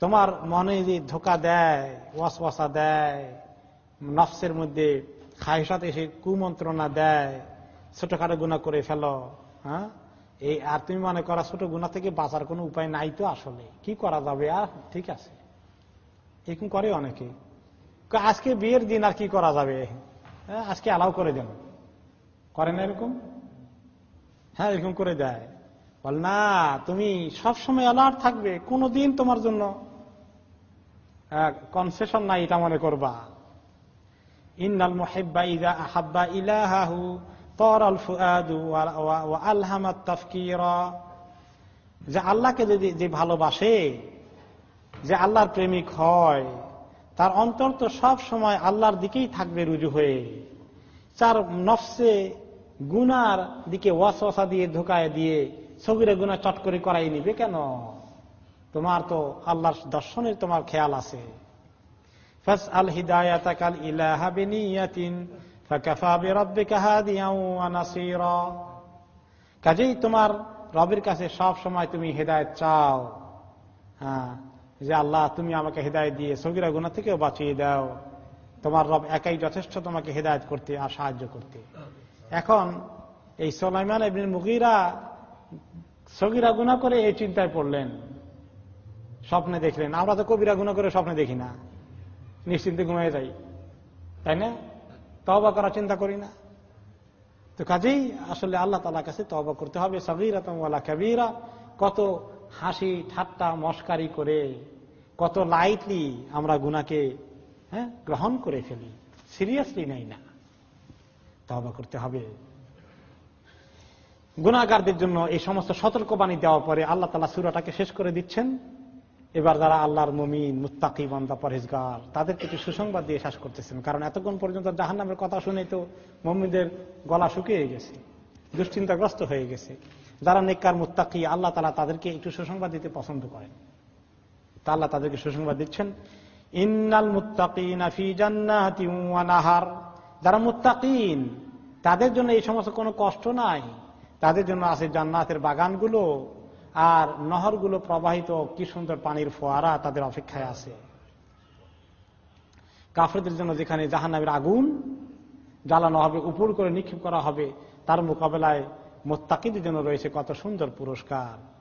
তোমার মনে যে ধোকা দেয় ওয়াসওয়াসা দেয় নফসের মধ্যে খাইসাতে এসে কুমন্ত্রণা দেয় ছোটখাটো গুণা করে ফেলো হ্যাঁ? এই আর তুমি মনে করা ছোট গুণা থেকে বাঁচার কোনো উপায় নাই তো আসলে। কি করা যাবে আর? ঠিক আছে। এরকম করে অনেকে। আজকে বিয়ের দিন আর কি করা যাবে? হ্যাঁ, আজকে অ্যালাউ করে দেন। করে না এরকম? হ্যাঁ এরকম করে দেয়। বল না তুমি সবসময় অ্যালার্ট থাকবে। কোনদিন তোমার জন্য কনসেশন নাই এটা মনে করবা। ইন্নাল মোহেব্বা ইদা আহাব্বা ইলাহাহু, তরাল ফুয়াদু আলহামাত তাফকিরা। যে আল্লাহকে যদি, যে ভালোবাসে, যে আল্লাহর প্রেমিক হয়, তার অন্তর তো সব সময় আল্লাহর দিকেই থাকবে রুজু হয়ে। চার নফসে গুনার দিকে ওয়াসা দিয়ে, ধোকায় দিয়ে সবিরে গুনা চট করে করাই নিবে কেন? তোমার তো আল্লাহর দর্শনের তোমার খেয়াল আছে। কাজেই তোমার রবের কাছে সব সময় তুমি হেদায়ত চাও। হ্যাঁ যে আল্লাহ, তুমি আমাকে হেদায়ত দিয়ে সগিরা গুণা থেকেও বাঁচিয়ে দাও। তোমার রব একাই যথেষ্ট তোমাকে হেদায়ত করতে আর সাহায্য করতে। এখন এই সোলাইমান এমনি মুগিরা সগিরা গুণা করে এই চিন্তায় পড়লেন। স্বপ্নে দেখলেন। আমরা তো কবিরা গুণা করে স্বপ্নে দেখি না। নিশ্চিন্তে ঘুমিয়ে যাই। তাই না? তবা করার চিন্তা করি না। তো কাজেই আসলে আল্লাহ তালা কাছে তবা করতে হবে। সবিরা তোমালা কবিরা। কত হাসি, ঠাট্টা, মস্কারি করে, কত লাইটলি আমরা গুনাকে হ্যাঁ গ্রহণ করে ফেলি। সিরিয়াসলি নাই না। তবা করতে হবে। গুণাগারদের জন্য এই সমস্ত সতর্কবাণী দেওয়ার পরে আল্লাহ তালা সুরাটাকে শেষ করে দিচ্ছেন। এবার যারা আল্লাহর মমিন, মুত্তাকি বন্দা পরেজগার তাদের কিছু সুসংবাদ দিয়ে শ্বাস করতেছেন। কারণ এতক্ষণ পর্যন্ত জাহান নামের কথা শুনে তো মমিনদের গলা শুকিয়ে গেছে, দুশ্চিন্তাগ্রস্ত হয়ে গেছে। যারা নেককার, মুত্তাকি, আল্লাহ তালা তাদেরকে একটু সুসংবাদ দিতে পছন্দ করেন। তা আল্লাহ তাদেরকে সুসংবাদ দিচ্ছেন, ইন্নাল মুত্তাকিন নাহার। যারা মুত্তাকিন, তাদের জন্য এই সমস্ত কোনো কষ্ট নাই। তাদের জন্য আছে জান্নাতের বাগানগুলো আর নহরগুলো প্রবাহিত, কি সুন্দর পানির ফোয়ারা তাদের অপেক্ষায় আছে। কাফেরদের জন্য যেখানে জাহান্নামের আগুন জ্বালানো হবে উপর করে নিক্ষেপ করা হবে, তার মোকাবেলায় মোত্তাকিদের জন্য রয়েছে কত সুন্দর পুরস্কার।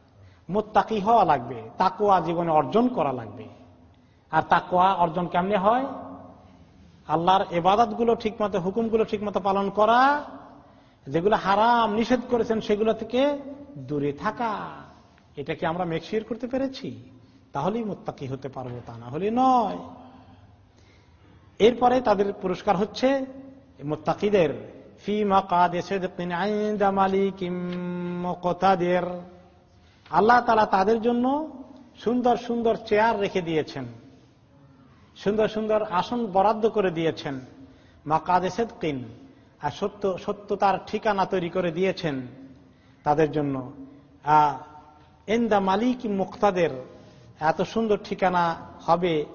মোত্তাকি হওয়া লাগবে তাকুয়া জীবনে অর্জন করা লাগবে। আর তাকুয়া অর্জন কেমনে হয়? আল্লাহর এবাদতগুলো ঠিকমতো, হুকুমগুলো ঠিকমতো পালন করা, যেগুলো হারাম, নিষেধ করেছেন, সেগুলো থেকে দূরে থাকা। এটা কি আমরা মেকশিয়ার করতে পেরেছি? তাহলেই মোত্তাকি হতে পারব, তা না হলে নয়। এরপরে তাদের পুরস্কার হচ্ছে মোত্তাকিদের ফি মাকাদের আল্লাহ তালা তাদের জন্য সুন্দর সুন্দর চেয়ার রেখে দিয়েছেন। সুন্দর সুন্দর আসন বরাদ্দ করে দিয়েছেন। মাকাদে সেদিন আর সত্য, সত্যতার ঠিকানা তৈরি করে দিয়েছেন তাদের জন্য। এন্দা মালিক মুক্তাদের এত সুন্দর ঠিকানা হবে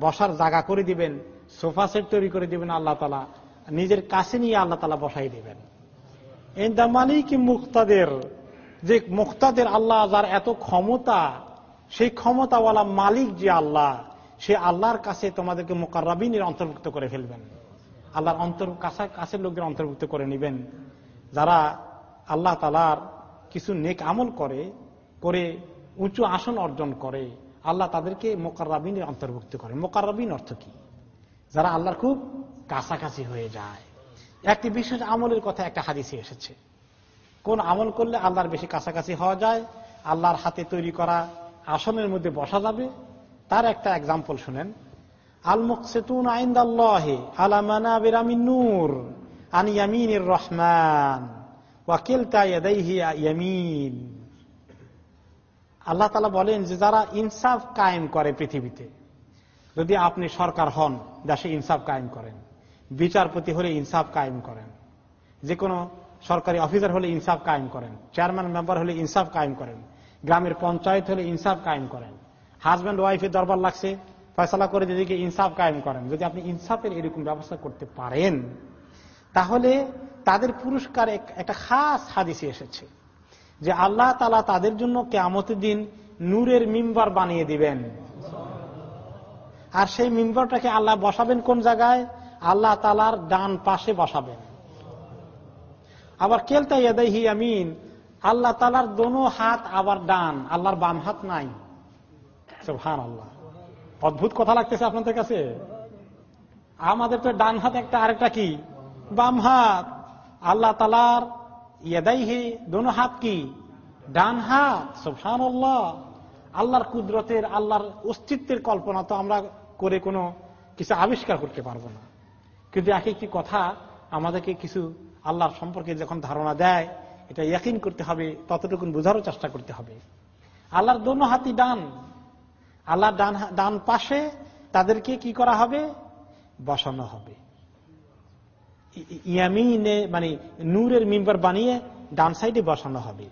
বসার জায়গা করে দিবেন, সোফা সেট তৈরি করে দিবেন আল্লাহ তালা, নিজের কাছে নিয়ে আল্লাহ তালা বসাই দিবেন। এন্দা মালিক মুক্তাদের, যে মুক্তাদের আল্লাহ যার এত ক্ষমতা, সেই ক্ষমতাওয়ালা মালিক যে আল্লাহ, সে আল্লাহর কাছে তোমাদেরকে মোকাররাবিনের অন্তর্ভুক্ত করে ফেলবেন। আল্লাহর অন্তর, কাছা, কাছের লোকদের অন্তর্ভুক্ত করে নেবেন। যারা আল্লাহ তালার কিছু নেক আমল করে করে উঁচু আসন অর্জন করে, আল্লাহ তাদেরকে মোকাররাবিনের অন্তর্ভুক্ত করে। মোকাররাবিন অর্থ কি? যারা আল্লাহর খুব কাছাকাছি হয়ে যায়। একটি বিশেষ আমলের কথা একটা হাদিসে এসেছে। কোন আমল করলে আল্লাহর বেশি কাছাকাছি হওয়া যায়? আল্লাহর হাতে তৈরি করা আসনের মধ্যে বসা যাবে? তার একটা এক্সাম্পল শুনেন। আল মুকসেতুন আইন্দাল্লাহে আলামানা বেরামিন নূর আন ইয়ামিনের রহমান। ওয়াকিলতা ইয়াদাইহি ইয়ামিন। আল্লাহ তালা বলেন যে যারা ইনসাফ কায়েম করে পৃথিবীতে, যদি আপনি সরকার হন, দেশে ইনসাফ কায়েম করেন, বিচারপতি হলে ইনসাফ কায়েম করেন যে কোনো সরকারি অফিসার হলে ইনসাফ কায়েম করেন, চেয়ারম্যান মেম্বার হলে ইনসাফ কায়েম করেন, গ্রামের পঞ্চায়েত হলে ইনসাফ কায়েম করেন, হাজব্যান্ড ওয়াইফের দরবার লাগছে, ফয়সলা করে যেদিকে ইনসাফ কায়েম করেন, যদি আপনি ইনসাফের এরকম ব্যবস্থা করতে পারেন, তাহলে তাদের পুরস্কার একটা খাস হাদিসে এসেছে। যে আল্লাহ তালা তাদের জন্য কেমতের দিন নূরের মিম্বার বানিয়ে দিবেন। আর সেই মিম্বরটাকে আল্লাহ বসাবেন কোন জায়গায়? আল্লাহ তালার ডান পাশে বসাবেন। আবার কেলতা ইয়াদাইহি আমিন, আল্লাহ তালার দোনো হাত আবার ডান, আল্লাহর বাম হাত নাই। হান আল্লাহ অদ্ভুত কথা লাগতেছে আপনাদের কাছে? আমাদের তো ডান হাত একটা, আরেকটা কি? বাম হাত। আল্লাহ তালার ইয়াদাইহি, দোনো হাত কি? ডান হাত আল্লাহ আল্লাহর কুদরতের, আল্লাহর অস্তিত্বের কল্পনা তো আমরা করে কোনো কিছু আবিষ্কার করতে পারব না। কিন্তু এক একটি কথা, আমাদেরকে কিছু আল্লাহর সম্পর্কে যখন ধারণা দেয়, এটা ইয়াকিন করতে হবে, ততটুকুন বোঝারও চেষ্টা করতে হবে। আল্লাহর দোনো হাতি ডান। আল্লাহর ডান ডান পাশে তাদেরকে কি করা হবে? বসানো হবে। ইয়ামিনে মানে নূরের মিম্বার বানিয়ে ডান সাইডে বসানো হবে।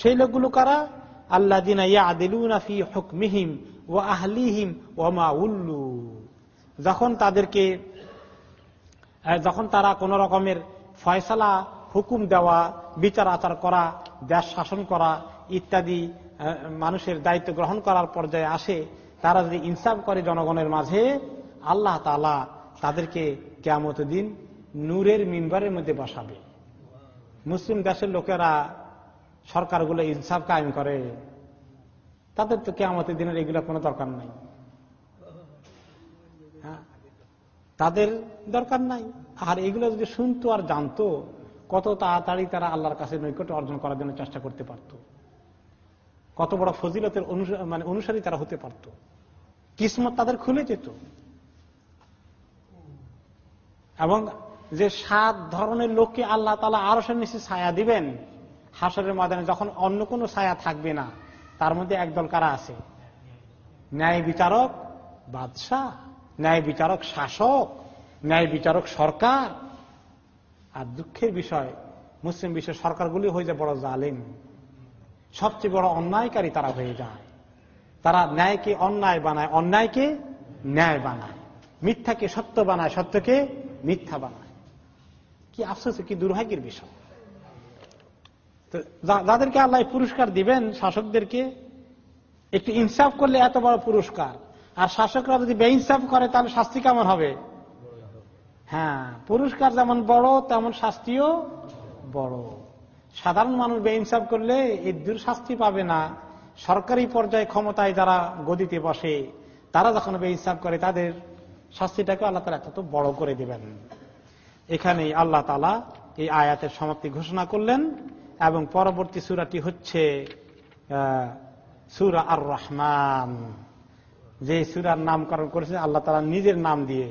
সেই লোকগুলো কারা? আল্লাহ দিনা ইয়া আদিলুনা ফি হুকমিহিম ও আহলিহিম ও মা উল্লু। যখন তাদেরকে যখন তারা কোন রকমের ফয়সালা, হুকুম দেওয়া, বিচার আচার করা, দেশ শাসন করা ইত্যাদি মানুষের দায়িত্ব গ্রহণ করার পর্যায়ে আসে, তারা যদি ইনসাফ করে জনগণের মাঝে, আল্লাহ তালা তাদেরকে কেমত দিন নূরের মিম্বারের মধ্যে বসাবে। মুসলিম দেশের লোকেরা সরকারগুলো ইনসাফ কায়েম করে। তাদের তো কেমতের দিনের এগুলো কোনো দরকার নাই। হ্যাঁ? তাদের দরকার নাই। আর এগুলো যদি শুনতো আর জানতো, কত তাড়াতাড়ি তারা আল্লাহর কাছে নৈকট্য অর্জন করার জন্য চেষ্টা করতে পারত। কত বড় ফজিলতের মানে অনুসারী তারা হতে পারত। কিসমত তাদের খুলে যেত। এবং যে সাত ধরনের লোককে আল্লাহ তালা আরও নিচে ছায়া দিবেন হাসরের ময়দানে যখন অন্য কোনো ছায়া থাকবে না, তার মধ্যে একদল কারা আছে? ন্যায় বিচারক বাদশাহ, ন্যায় বিচারক শাসক, ন্যায় বিচারক সরকার। আর দুঃখের বিষয়, মুসলিম বিশ্বের সরকারগুলি হয়ে যায় বড় জালেম। সবচেয়ে বড় অন্যায়কারী তারা হয়ে যায়। তারা ন্যায়কে অন্যায় বানায়, অন্যায়কে ন্যায় বানায়। মিথ্যাকে সত্য বানায়, সত্যকে মিথ্যা বানায়। কি আফসোস, কি দুর্ভাগ্যের বিষয়? যাদেরকে আল্লাহ পুরস্কার দিবেন, শাসকদেরকে একটু ইনসাফ করলে এত বড় পুরস্কার। আর শাসকরা যদি বেইনসাফ করে, তাহলে শাস্তি কেমন হবে? হ্যাঁ পুরস্কার যেমন বড়, তেমন শাস্তিও বড়। সাধারণ মানুষ বেইনসাফ করলে এই শাস্তি পাবে না। সরকারি পর্যায়ে ক্ষমতায় যারা গদিতে বসে, তারা যখন বেইনসাফ করে, তাদের শাস্তিটাকে আল্লাহ তালা এত বড় করে দিবেন। এখানেই আল্লাহ তালা এই আয়াতের সমাপ্তি ঘোষণা করলেন এবং পরবর্তী সুরাটি হচ্ছে সুরা আর রহমান যে সুরার নামকরণ করেছেন, আল্লাহ তালা নিজের নাম দিয়ে।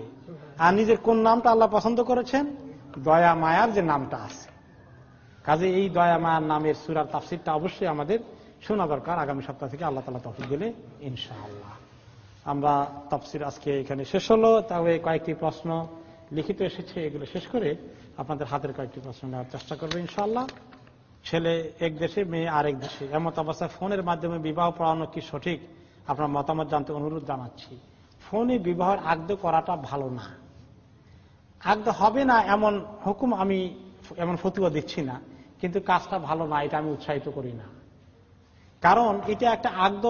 আর নিজের কোন নামটা আল্লাহ পছন্দ করেছেন? দয়া মায়ার যে নামটা আছে। কাজে এই দয়া মায়ার নামের সুরার তাফসিরটা অবশ্যই আমাদের শোনা দরকার। আগামী সপ্তাহ থেকে আল্লাহ তালা তফিক দিলে ইনশাআল্লাহ। আমরা তফসির আজকে এখানে শেষ হলো। তবে কয়েকটি প্রশ্ন লিখিত এসেছে, এগুলো শেষ করে আপনাদের হাতের কয়েকটি প্রশ্ন নেওয়ার চেষ্টা করব ইনশাআল্লাহ। ছেলে এক দেশে, মেয়ে আরেক দেশে। এমত অবস্থায় ফোনের মাধ্যমে বিবাহ পড়ানো কি সঠিক? আপনার মতামত জানতে অনুরোধ জানাচ্ছি। ফোনে বিবাহের আগ্দ করাটা ভালো না। আগ্দ হবে না এমন হুকুম আমি, এমন ফতুয়া দিচ্ছি না, কিন্তু কাজটা ভালো না, এটা আমি উৎসাহিত করি না। কারণ এটা একটা আগ্দ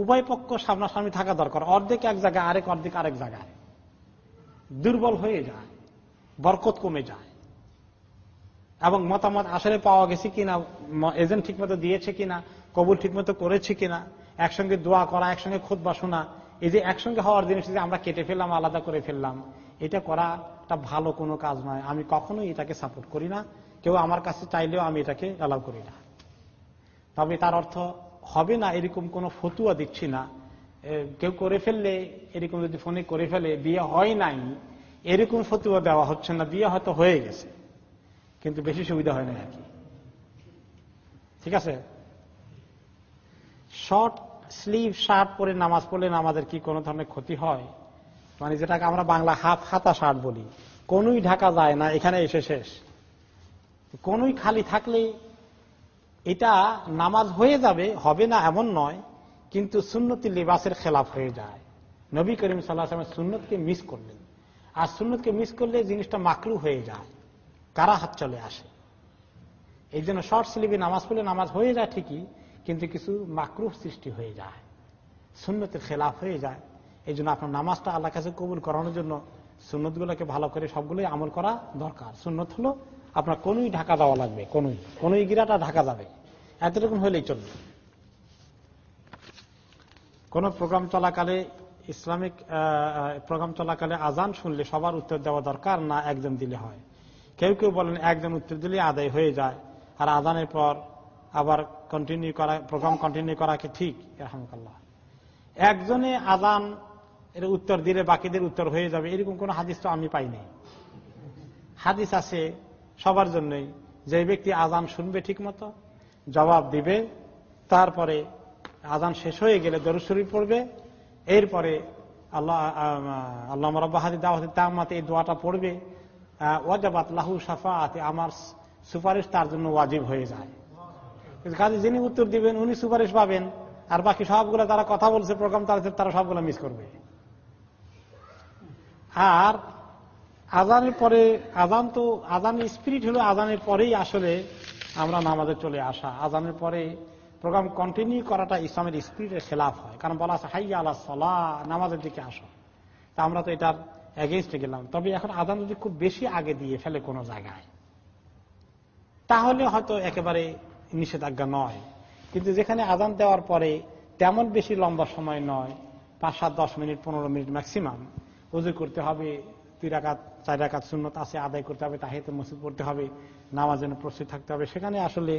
উভয় পক্ষ সামনাসামনি থাকা দরকার। অর্ধেক এক জায়গায়, আরেক অর্ধেক আরেক জায়গায়। দুর্বল হয়ে যায়, বরকত কমে যায়। এবং মতামত আসলে পাওয়া গেছে কিনা এজেন্ট ঠিকমতো দিয়েছে কিনা, কবুল ঠিকমতো করেছে কিনা, একসঙ্গে দোয়া করা, একসঙ্গে খোদবা শোনা, এই যে একসঙ্গে হওয়ার জিনিস যে আমরা কেটে ফেললাম, আলাদা করে ফেললাম, এটা করা একটা ভালো কোনো কাজ নয়। আমি কখনোই এটাকে সাপোর্ট করি না। কেউ আমার কাছে চাইলেও আমি এটাকে অ্যালাউ করি না। তবে তার অর্থ হবে না এরকম কোনো ফতুয়া দিচ্ছি না। কেউ করে ফেললে, এরকম যদি ফোনে করে ফেলে, বিয়ে হয় নাই, এরকম ফতুয়া দেওয়া হচ্ছে না, বিয়ে হয়তো হয়ে গেছে। কিন্তু বেশি সুবিধা হয় না আর কি ঠিক আছে? শর্ট স্লিভ, শার্ট পরে নামাজ পড়লে নামাজের কি কোনো ধরনের ক্ষতি হয়? মানে যেটাকে আমরা বাংলা হাফ হাতা শার্ট বলি। কোনই ঢাকা যায় না, এখানে এসে শেষ। কোনই খালি থাকলে এটা নামাজ হয়ে যাবে, হবে না এমন নয়। কিন্তু সুন্নতি লিবাসের খেলাফ হয়ে যায়। নবী করিম সাল্লাহ সুন্নতকে মিস করলেন। আর সুন্নতকে মিস করলে জিনিসটা মাকরু হয়ে যায়। কারা হাত চলে আসে? এই জন্য শর্ট স্লিভে নামাজ পড়লে নামাজ হয়ে যায় ঠিকই, কিন্তু কিছু মাকরুহ সৃষ্টি হয়ে যায়। সুন্নতের খেলাফ হয়ে যায়। এই জন্য আপনার নামাজটা আল্লাহ কাছে কবুল করানোর জন্য সুন্নত সুন্নতগুলোকে ভালো করে সবগুলোই আমল করা দরকার। সুন্নত হলো আপনার কোনই ঢাকা দেওয়া লাগবে, কোনই। কোনই গিরাটা ঢাকা যাবে। এতটুকুন হলেই চলবে। কোন প্রোগ্রাম চলাকালে ইসলামিক প্রোগ্রাম চলাকালে আজান শুনলে সবার উত্তর দেওয়া দরকার, না একজন দিলে হয়। কেউ কেউ বলেন একজন উত্তর দিলে আদায় হয়ে যায়, আর আজানের পর আবার কন্টিনিউ করা, প্রোগ্রাম কন্টিনিউ করা কি ঠিক? রহমকাল্লাহ একজনে আজান এর উত্তর দিলে বাকিদের উত্তর হয়ে যাবে, এরকম কোন হাদিস তো আমি পাইনি। হাদিস আছে সবার জন্যই, যে ব্যক্তি আজান শুনবে ঠিক মতো জবাব দিবে, তারপরে আজান শেষ হয়ে গেলে দরুশরী পড়বে। এরপরে আল্লাহ আল্লাহ রব্বাহাদি দাওয়াতি তামাতে এই দোয়াটা পড়বে। ওয়াজাবাত লাহু সাফাতে আমার সুপারিশ তার জন্য ওয়াজিব হয়ে যায়। কাজে যিনি উত্তর দিবেন, উনি সুপারিশ পাবেন। আর বাকি সবগুলো তারা কথা বলছে, প্রোগ্রাম তারা তারা সবগুলো মিস করবে। আর আজানের পরে আজান তো আজানের স্পিরিট হলো আজানের পরেই আসলে আমরা নামাজে চলে আসা। আজানের পরে প্রোগ্রাম কন্টিনিউ করাটা ইসলামের স্পিরিটের খেলাফ হয়। কারণ বলা আছে হাই আল্লাহ সলা নামাজের দিকে আসো। তা আমরা তো এটার এগেনস্টে গেলাম। তবে এখন আজান যদি খুব বেশি আগে দিয়ে ফেলে কোনো জায়গায়, তাহলে হয়তো একেবারে নিষেধাজ্ঞা নয়। কিন্তু যেখানে আজান দেওয়ার পরে তেমন বেশি লম্বা সময় নয়, পাঁচ সাত দশ মিনিট, পনেরো মিনিট ম্যাক্সিমাম উজু করতে হবে, দুই রাকাত, চার রাকাত শূন্যত আছে, আদায় করতে হবে তাহিতে মসজিদ পড়তে হবে নামার জন্য প্রস্তুত থাকতে হবে। সেখানে আসলে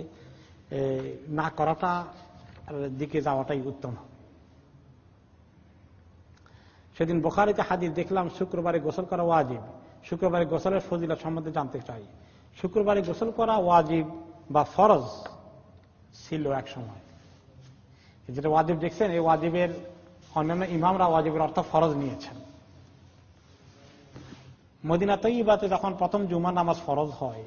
না করাটা দিকে যাওয়াটাই উত্তম। সেদিন বোখারিতে হাদিস দেখলাম, শুক্রবারে গোসল করা ওয়াজিব। শুক্রবারে গোসলের ফজিলা সম্বন্ধে জানতে চাই। শুক্রবারে গোসল করা ওয়াজিব বা ফরজ ছিল এক সময়। যেটা ওয়াজিব দেখছেন, এই ওয়াজিবের অন্যান্য ইমামরা ওয়াজিবের অর্থ ফরজ নিয়েছেন। মদিনা তৈবাতে যখন প্রথম জুমার নামাজ ফরজ হয়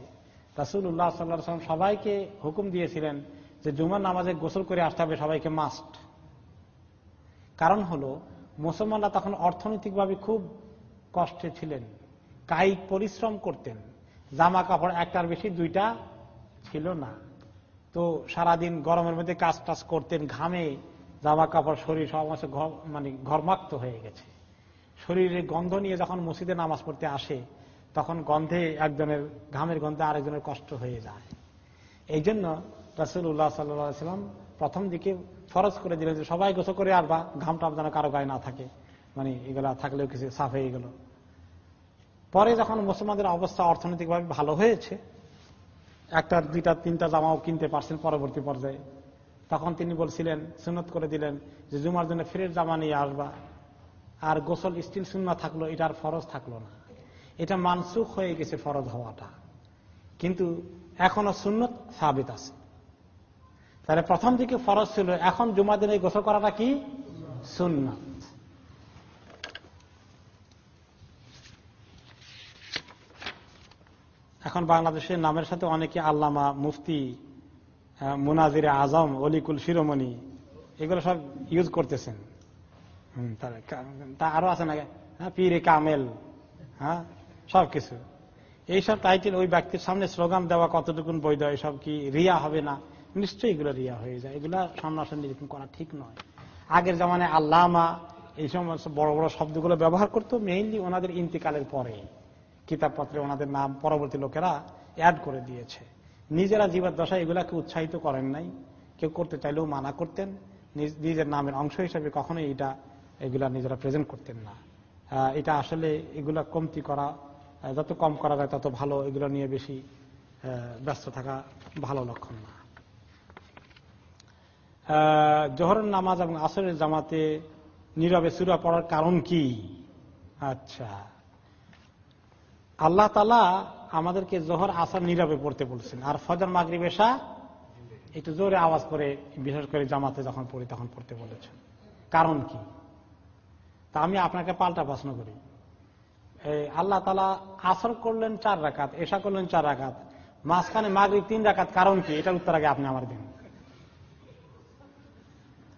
রাসুল্লাহ সাল্লাম সবাইকে হুকুম দিয়েছিলেন যে জুমার নামাজে গোসল করে আসতে হবে, সবাইকে মাস্ট কারণ হলো, মুসলমানরা তখন অর্থনৈতিকভাবে খুব কষ্টে ছিলেন, কায়িক পরিশ্রম করতেন জামা কাপড় একটার বেশি, দুইটা ছিল না। তো সারাদিন গরমের মধ্যে কাজ টাজ করতেন, ঘামে জামা কাপড় শরীর সব মানে ঘরমাক্ত হয়ে গেছে। শরীরে গন্ধ নিয়ে যখন মসজিদে নামাজ পড়তে আসে তখন গন্ধে একজনের, ঘামের গন্ধে আরেকজনের কষ্ট হয়ে যায়। এই জন্য রাসুল্লাহ সাল্লাম প্রথম দিকে ফরজ করে দিলেন যে সবাই গোসল করে আসবা ঘামটা যেন কারও গায়ে না থাকে। মানে এগুলা থাকলেও কিছু সাফ হয়ে গেল। পরে যখন মুসলমানদের অবস্থা অর্থনৈতিকভাবে ভালো হয়েছে, একটা, দুইটা, তিনটা জামাও কিনতে পারছেন পরবর্তী পর্যায়ে। তখন তিনি বলছিলেন সুনত করে দিলেন যে জুমার জন্য ফেরের জামা নিয়ে আসবা। আর গোসল স্টিল শূন্য থাকল, এটার ফরজ থাকল না। এটা মানসুখ হয়ে গেছে ফরজ হওয়াটা। কিন্তু এখনও সুন্নত সাবিত আছে। তাহলে প্রথম দিকে ফরজ ছিল, এখন জুমা দিনে গোসল করাটা কি? সুন্নত। এখন বাংলাদেশের নামের সাথে অনেকে আল্লামা, মুফতি মুনাজিরে আজম, অলিকুল শিরোমণি, এগুলো সব ইউজ করতেছেন। তা আরও আছে না? পীরে কামেল হ্যাঁ সবকিছু এইসব টাইটেল ওই ব্যক্তির সামনে স্লোগান দেওয়া কতটুকুন বৈধ, এসব কি রিয়া হবে না? নিশ্চয়ই এগুলো রিয়া হয়ে যায়। এগুলা সামনাসামনি করা ঠিক নয়। আগের জামানায় আল্লামা এই সমস্ত বড় বড় শব্দগুলো ব্যবহার করতো মেইনলি ওনাদের ইন্তিকালের পরে। কিতাবপত্রে ওনাদের নাম পরবর্তী লোকেরা অ্যাড করে দিয়েছে। নিজেরা জীবদ্দশা এগুলাকে উৎসাহিত করেন নাই। কেউ করতে চাইলেও মানা করতেন। নিজের নামের অংশ হিসাবে কখনোই এটা, এগুলা নিজেরা প্রেজেন্ট করতেন না। এটা আসলে এগুলা কমতি করা যত কম করা যায়, তত ভালো। এগুলো নিয়ে বেশি ব্যস্ত থাকা ভালো লক্ষণ না। জহরের নামাজ এবং আসরের জামাতে নীরবে সুরা পড়ার কারণ কি? আচ্ছা। আল্লাহ তালা আমাদেরকে জহর, আসার নীরবে পড়তে বলছেন। আর ফজর মাগরি বেশা একটু জোরে আওয়াজ করে, বিশেষ করে জামাতে যখন পড়ি তখন পড়তে বলেছেন। কারণ কি? তা আমি আপনাকে পাল্টা প্রশ্ন করি। আল্লাহ তালা আসর করলেন চার রাকাত এসা করলেন চার রাকাত। মাঝখানে মাগরি তিন রাকাত, কারণ কি? এটার উত্তর আগে আপনি আমার দিন।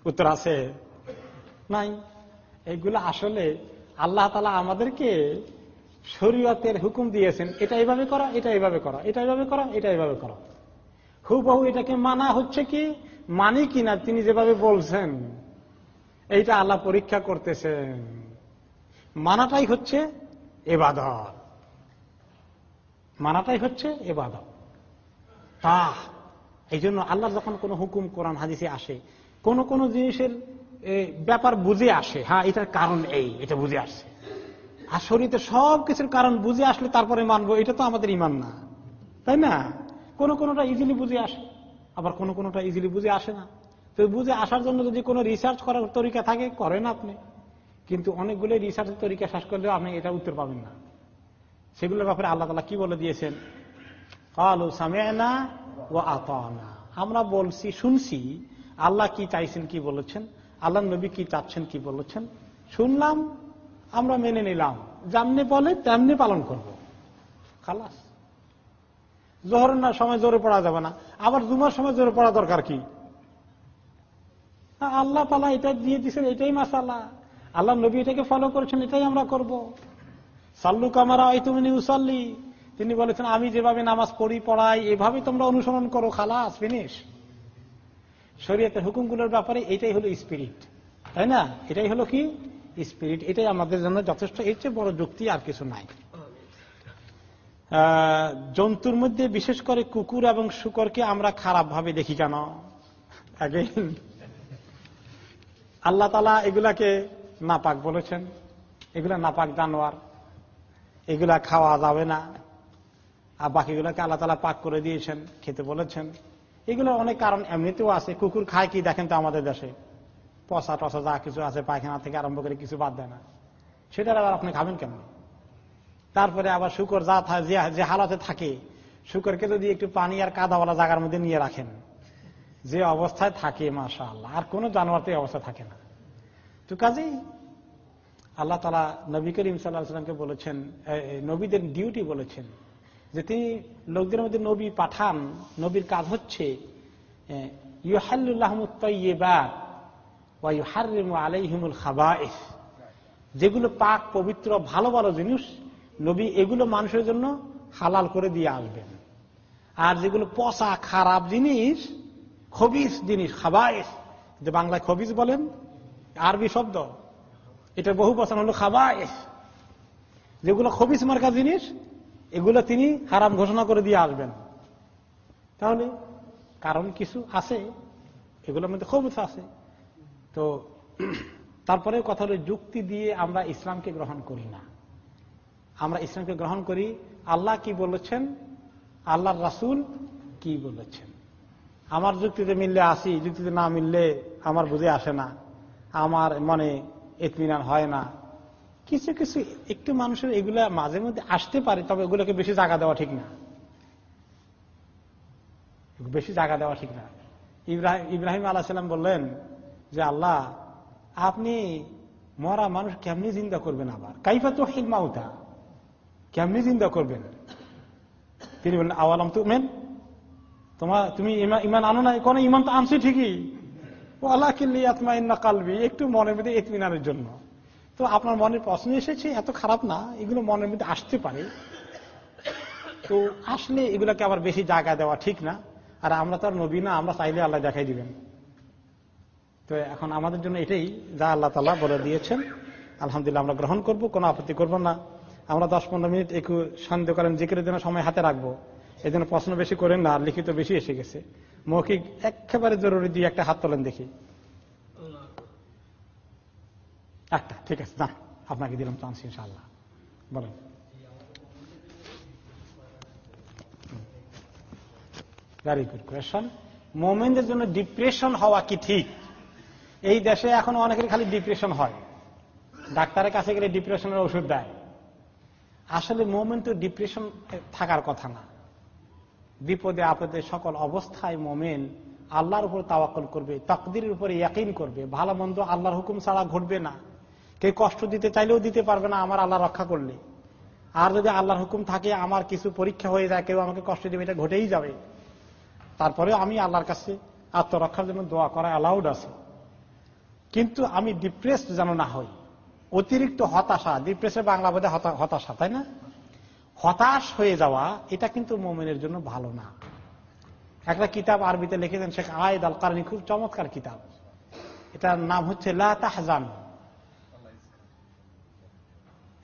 উত্তর আছে? নাই। এইগুলো আসলে আল্লাহ তালা আমাদেরকে শরীয়তের হুকুম দিয়েছেন, এটা এইভাবে করা, এটা এইভাবে করা, এটা এইভাবে করা, এটা এইভাবে করা। হুবহু এটাকে মানা হচ্ছে কি? মানি কিনা তিনি যেভাবে বলছেন, এইটা আল্লাহ পরীক্ষা করতেছেন। মানাটাই হচ্ছে এবাদত। মানাটাই হচ্ছে এবাদত। তা এই জন্য আল্লাহ যখন কোনো হুকুম কোরআন হাদিসে আসে, কোন কোন জিনিসের ব্যাপার বুঝে আসে হ্যাঁ এটার কারণ এই, এটা বুঝে আসছে। আর শরীরে সব কিছুর কারণ বুঝে আসলে তারপরে মানবো, এটা তো আমাদের ইমান না। তাই না? কোন কোনটা ইজিলি বুঝে আসে, আবার কোন কোনটা ইজিলি বুঝে আসে না। তো বুঝে আসার জন্য যদি কোনো রিসার্চ করার তরিকা থাকে, করেন আপনি। কিন্তু অনেকগুলো রিসার্চের তরিকা শেষ করলেও আপনি এটা উত্তর পাবেন না। সেগুলোর ব্যাপারে আল্লাহ তালা কি বলে দিয়েছেন? কালু সামেনা ও আতানা। আমরা বলছি, শুনছি, আল্লাহ কি চাইছেন কি বলেছেন? আল্লাহ নবী কি চাচ্ছেন কি বলেছেন? শুনলাম, আমরা মেনে নিলাম। যেমনি বলে, তেমনি পালন করব। খালাস। জোহর না, সময় জোরে পড়া যাবে না। আবার দুমার সময় জোরে পড়া দরকার কি? আল্লাহ তালা এটা দিয়ে দিচ্ছেন এটাই মাসালা আল্লাহ নবী এটাকে ফলো করেছেন, এটাই আমরা করব। সাল্লু কামারা তুমি উসাল্লি। তিনি বলেছেন, আমি যেভাবে নামাজ পড়ি, পড়াই এভাবে তোমরা অনুসরণ করো, খালাস ফিনিশ শরীয়তের হুকুমগুলোর ব্যাপারে এটাই হলো স্পিরিট তাই না? এটাই হলো কি? স্পিরিট এটাই আমাদের জন্য যথেষ্ট। এর চেয়ে বড় যুক্তি আর কিছু নাই। জন্তুর মধ্যে বিশেষ করে কুকুর এবং শুকরকে আমরা খারাপ ভাবে দেখি কেন আগে আল্লাহ তালা এগুলাকে নাপাক বলেছেন, এগুলা নাপাক জানোয়ার, এগুলা খাওয়া যাবে না। আর বাকিগুলোকে আল্লাহ তালা পাক করে দিয়েছেন, খেতে বলেছেন। এগুলোর অনেক কারণ এমনিতেও আছে। কুকুর খায় কি দেখেন তো আমাদের দেশে? পচা টসা যা কিছু আছে, পায়খানা থেকে আরম্ভ করে কিছু বাদ দেয় না। সেটার আবার আপনি খাবেন কেমন? তারপরে আবার শুকর যা, যে হালাতে থাকে, শুকরকে যদি একটু পানি আর কাদাওয়ালা জায়গার মধ্যে নিয়ে রাখেন, যে অবস্থায় থাকে মাসা আল্লাহ আর কোনো জানোয়ার তো অবস্থা থাকে না। তো কাজেই আল্লাহ তালা নবী করিম সাল্লাহামকে বলেছেন নবীদের ডিউটি বলেছেন যে তিনি লোকদের মধ্যে নবী পাঠান, নবীর কাজ হচ্ছে আলাইহিমুল খাবাইস। যেগুলো পাক, পবিত্র, ভালো ভালো জিনিস, নবী এগুলো মানুষের জন্য হালাল করে দিয়ে আসবেন। আর যেগুলো পচা খারাপ জিনিস, খবিস জিনিস, খাবাইস, যে বাংলায় খবিস বলেন আরবি শব্দ। এটা বহু বছর হলো খাবাইস যেগুলো খবিস মার্কা জিনিস, এগুলো তিনি হারাম ঘোষণা করে দিয়ে আসবেন। তাহলে কারণ কিছু আছে, এগুলোর মধ্যে খবিস আছে। তো তারপরে কথা হলো যুক্তি দিয়ে আমরা ইসলামকে গ্রহণ করি না। আমরা ইসলামকে গ্রহণ করি, আল্লাহ কি বলেছেন? আল্লাহর রাসুল কি বলেছেন? আমার যুক্তিতে মিললে আসি, যুক্তিতে না মিললে আমার বুঝে আসে না। আমার মনে এতমিনান হয় না। কিছু কিছু, একটু মানুষের এগুলা মাঝে মধ্যে আসতে পারে, তবে এগুলোকে বেশি জায়গা দেওয়া ঠিক না। বেশি জায়গা দেওয়া ঠিক না। ইব্রাহিম ইব্রাহিম আল্লাহ সাল্লাম বললেন যে, আল্লাহ, আপনি মরা মানুষ কেমনি জিন্দা করবেন আবার? কাইফা তো হিলমাউতা কেমনি জিন্দা করবেন? তিনি বললেন, আওয়ালাম তো মেন তোমার তুমি ইমান আনো না কোন ইমান তো আনছি ঠিকই। কালবি, একটু মনের মধ্যে ইতমিনানের জন্য। তো আপনার মনের প্রশ্ন এসেছে, এত খারাপ না, এগুলো মনের মধ্যে আসতে পারে। তো আসলে এগুলোকে আবার বেশি জায়গা দেওয়া ঠিক না। আর আমরা তো আর নবী না, আমরা চাইলে আল্লাহ দেখাই দিবেন। তো এখন আমাদের জন্য এটাই, যা আল্লাহ তালা বলে দিয়েছেন। আলহামদুলিল্লাহ আমরা গ্রহণ করব, কোনো আপত্তি করব না। আমরা দশ পনেরো মিনিট একটু সন্দেহ করেন জিকিরের জন্য সময় হাতে রাখব। এই জন্য প্রশ্ন বেশি করেন না লিখিত বেশি এসে গেছে। মৌখিক একেবারে জরুরি দিয়ে একটা হাত তোলেন দেখি। একটা, ঠিক আছে না আপনাকে দিলাম চান্স ইনশাল্লাহ বলেন। ভেরি গুড কোয়েশন মোমেনদের জন্য ডিপ্রেশন হওয়া কি ঠিক? এই দেশে এখন অনেকের খালি ডিপ্রেশন হয়। ডাক্তারের কাছে গেলে ডিপ্রেশনের ওষুধ দেয়। আসলে মোমেন্ট তো ডিপ্রেশন থাকার কথা না। বিপদে, আপদে সকল অবস্থায় মোমেন আল্লাহর উপর তাওয়াকল করবে, তকদিরের উপরে ইয়াকিন করবে, ভালো মন্দ আল্লাহর হুকুম ছাড়া ঘটবে না। কেউ কষ্ট দিতে চাইলেও দিতে পারবে না, আমার আল্লাহ রক্ষা করলে। আর যদি আল্লাহর হুকুম থাকে, আমার কিছু পরীক্ষা হয়ে যায়, কেউ আমাকে কষ্ট দেবে, এটা ঘটেই যাবে। তারপরে আমি আল্লাহর কাছে আত্মরক্ষার জন্য দোয়া করা অ্যালাউড আছে। কিন্তু আমি ডিপ্রেসড যেন না হই, অতিরিক্ত হতাশা ডিপ্রেসের বাংলা বোধে হতাশা, তাই না? হতাশ হয়ে যাওয়া, এটা কিন্তু মোমেনের জন্য ভালো না। একটা কিতাব আরবিতে লিখেছেন শেখ আয়েদ আল কারণী খুব চমৎকার কিতাব। এটার নাম হচ্ছে লা তাহজান।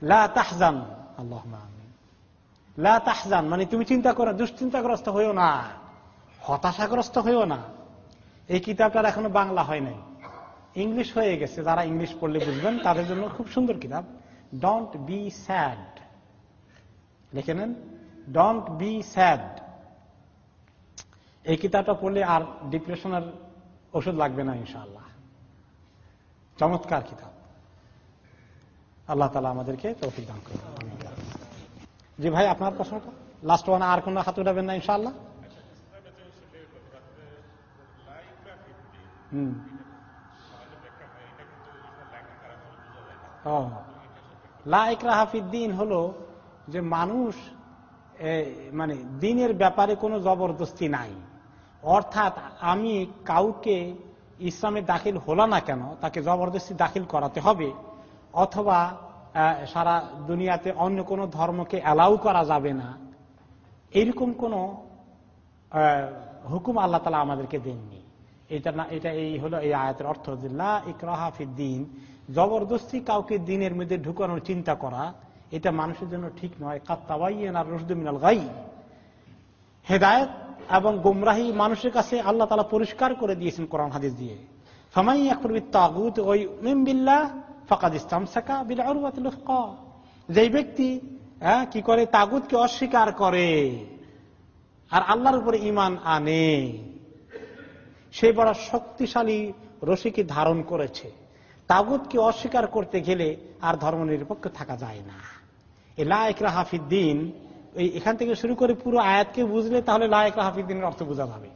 লা তাহজান। আল্লাহ লা তাহজান মানে তুমি চিন্তা করো, দুশ্চিন্তাগ্রস্ত হইও না। হতাশাগ্রস্ত হইও না। এই কিতাবটার এখনও বাংলা হয় নাই। ইংলিশ হয়ে গেছে, যারা ইংলিশ পড়লে বুঝবেন, তাদের জন্য খুব সুন্দর কিতাব। ডোন্ট বি স্যাড লিখে নেন ডোন্ট বি স্যাড এই কিতাবটা পড়লে আর ডিপ্রেশনের ওষুধ লাগবে না, ইনশাআল্লাহ। চমৎকার কিতাব। আল্লাহ তালা আমাদেরকে তৌফিক দান করবেন জি ভাই, আপনার প্রশ্নটা? লাস্ট ওয়ান আর কোনো হাত উঠাবেন না, ইনশাআল্লাহ? হুম। লাইকরাহাফিদ্দিন হলো যে মানুষ মানে দিনের ব্যাপারে কোনো জবরদস্তি নাই। অর্থাৎ আমি কাউকে ইসলামে দাখিল হলো না কেন, তাকে জবরদস্তি দাখিল করাতে হবে, অথবা সারা দুনিয়াতে অন্য কোনো ধর্মকে অ্যালাউ করা যাবে না, এরকম কোন হুকুম আল্লাহ তালা আমাদেরকে দেননি। এটা না, এটা এই হলো এই আয়াতের অর্থ যে লা ইকরাহাফিদ্দিন জবরদস্তি কাউকে দিনের মধ্যে ঢুকানোর চিন্তা করা এটা মানুষের জন্য ঠিক নয়। কাত্তাবাইয়েন আর রসদুমিনাল গাই। হেদায়ত এবং গুমরাহি মানুষের কাছে আল্লাহ তালা পরিষ্কার করে দিয়েছেন কোরআন হাদিস দিয়ে। ফামাই আকবর তাগুত ওই মিমবিল্লাহ ফাকাদ ইসলাম সাকা বিল যেই ব্যক্তি হ্যাঁ কি করে? তাগুতকে অস্বীকার করে। আর আল্লাহর উপরে ইমান আনে। সে বড় শক্তিশালী রশিকে ধারণ করেছে। তাগুতকে অস্বীকার করতে গেলে আর ধর্ম নিরপেক্ষ থাকা যায় না। এ লায়করা হাফিদ্দিন এই এখান থেকে শুরু করে পুরো আয়াতকে বুঝলে তাহলে লায়করা হাফিদ্দিনের অর্থ বোঝা যাবে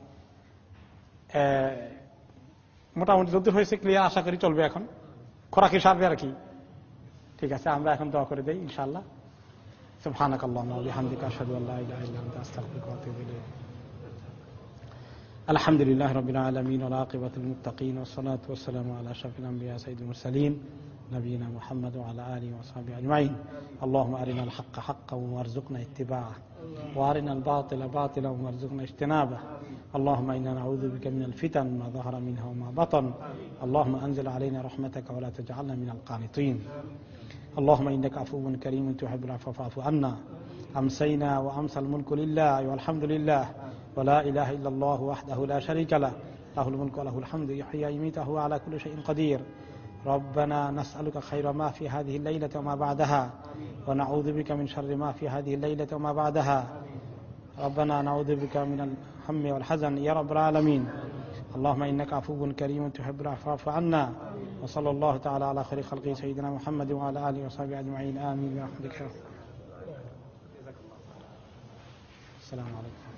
মোটামুটি যদি হয়েছে ক্লিয়ার আশা করি চলবে এখন খোরাকি সারবে আর কি ঠিক আছে আমরা এখন দোয়া করে দিই ইনশাল্লাহ سبحانك اللهم وبحمدك اشهد ان لا اله الا انت استغفرك واتوب اليك الحمد لله رب العالمين والعاقبة للمتقين والصلاة والسلام على أشرف الأنبياء سيد المرسلين نبينا محمد وعلى آله وصحبه أجمعين. اللهم أرنا الحق حقا وارزقنا اتباعه وأرنا الباطل باطلا وارزقنا اجتنابه. اللهم إنا نعوذ بك من الفتن ما ظهر منها وما بطن. اللهم أنزل علينا رحمتك ولا تجعلنا من القانطين. اللهم إنك عفو كريم تحب العفو فاعف عنا. أمسينا وأمسى الملك لله والحمد لله. ولا إله إلا الله وحده لا شريك له. له الملك وله الحمد يحيي يميته على كل شيء قدير. ربنا نسألك خير ما في هذه الليلة وما بعدها ونعوذ بك من شر ما في هذه الليلة وما بعدها. ربنا نعوذ بك من الهم والحزن يا رب العالمين. اللهم إنك عفو كريم تحب العفو فاعف عنا. وصلى الله تعالى على خير خلقه سيدنا محمد وعلى آله وصحبه أجمعين. آمين. برحمتك السلام عليكم.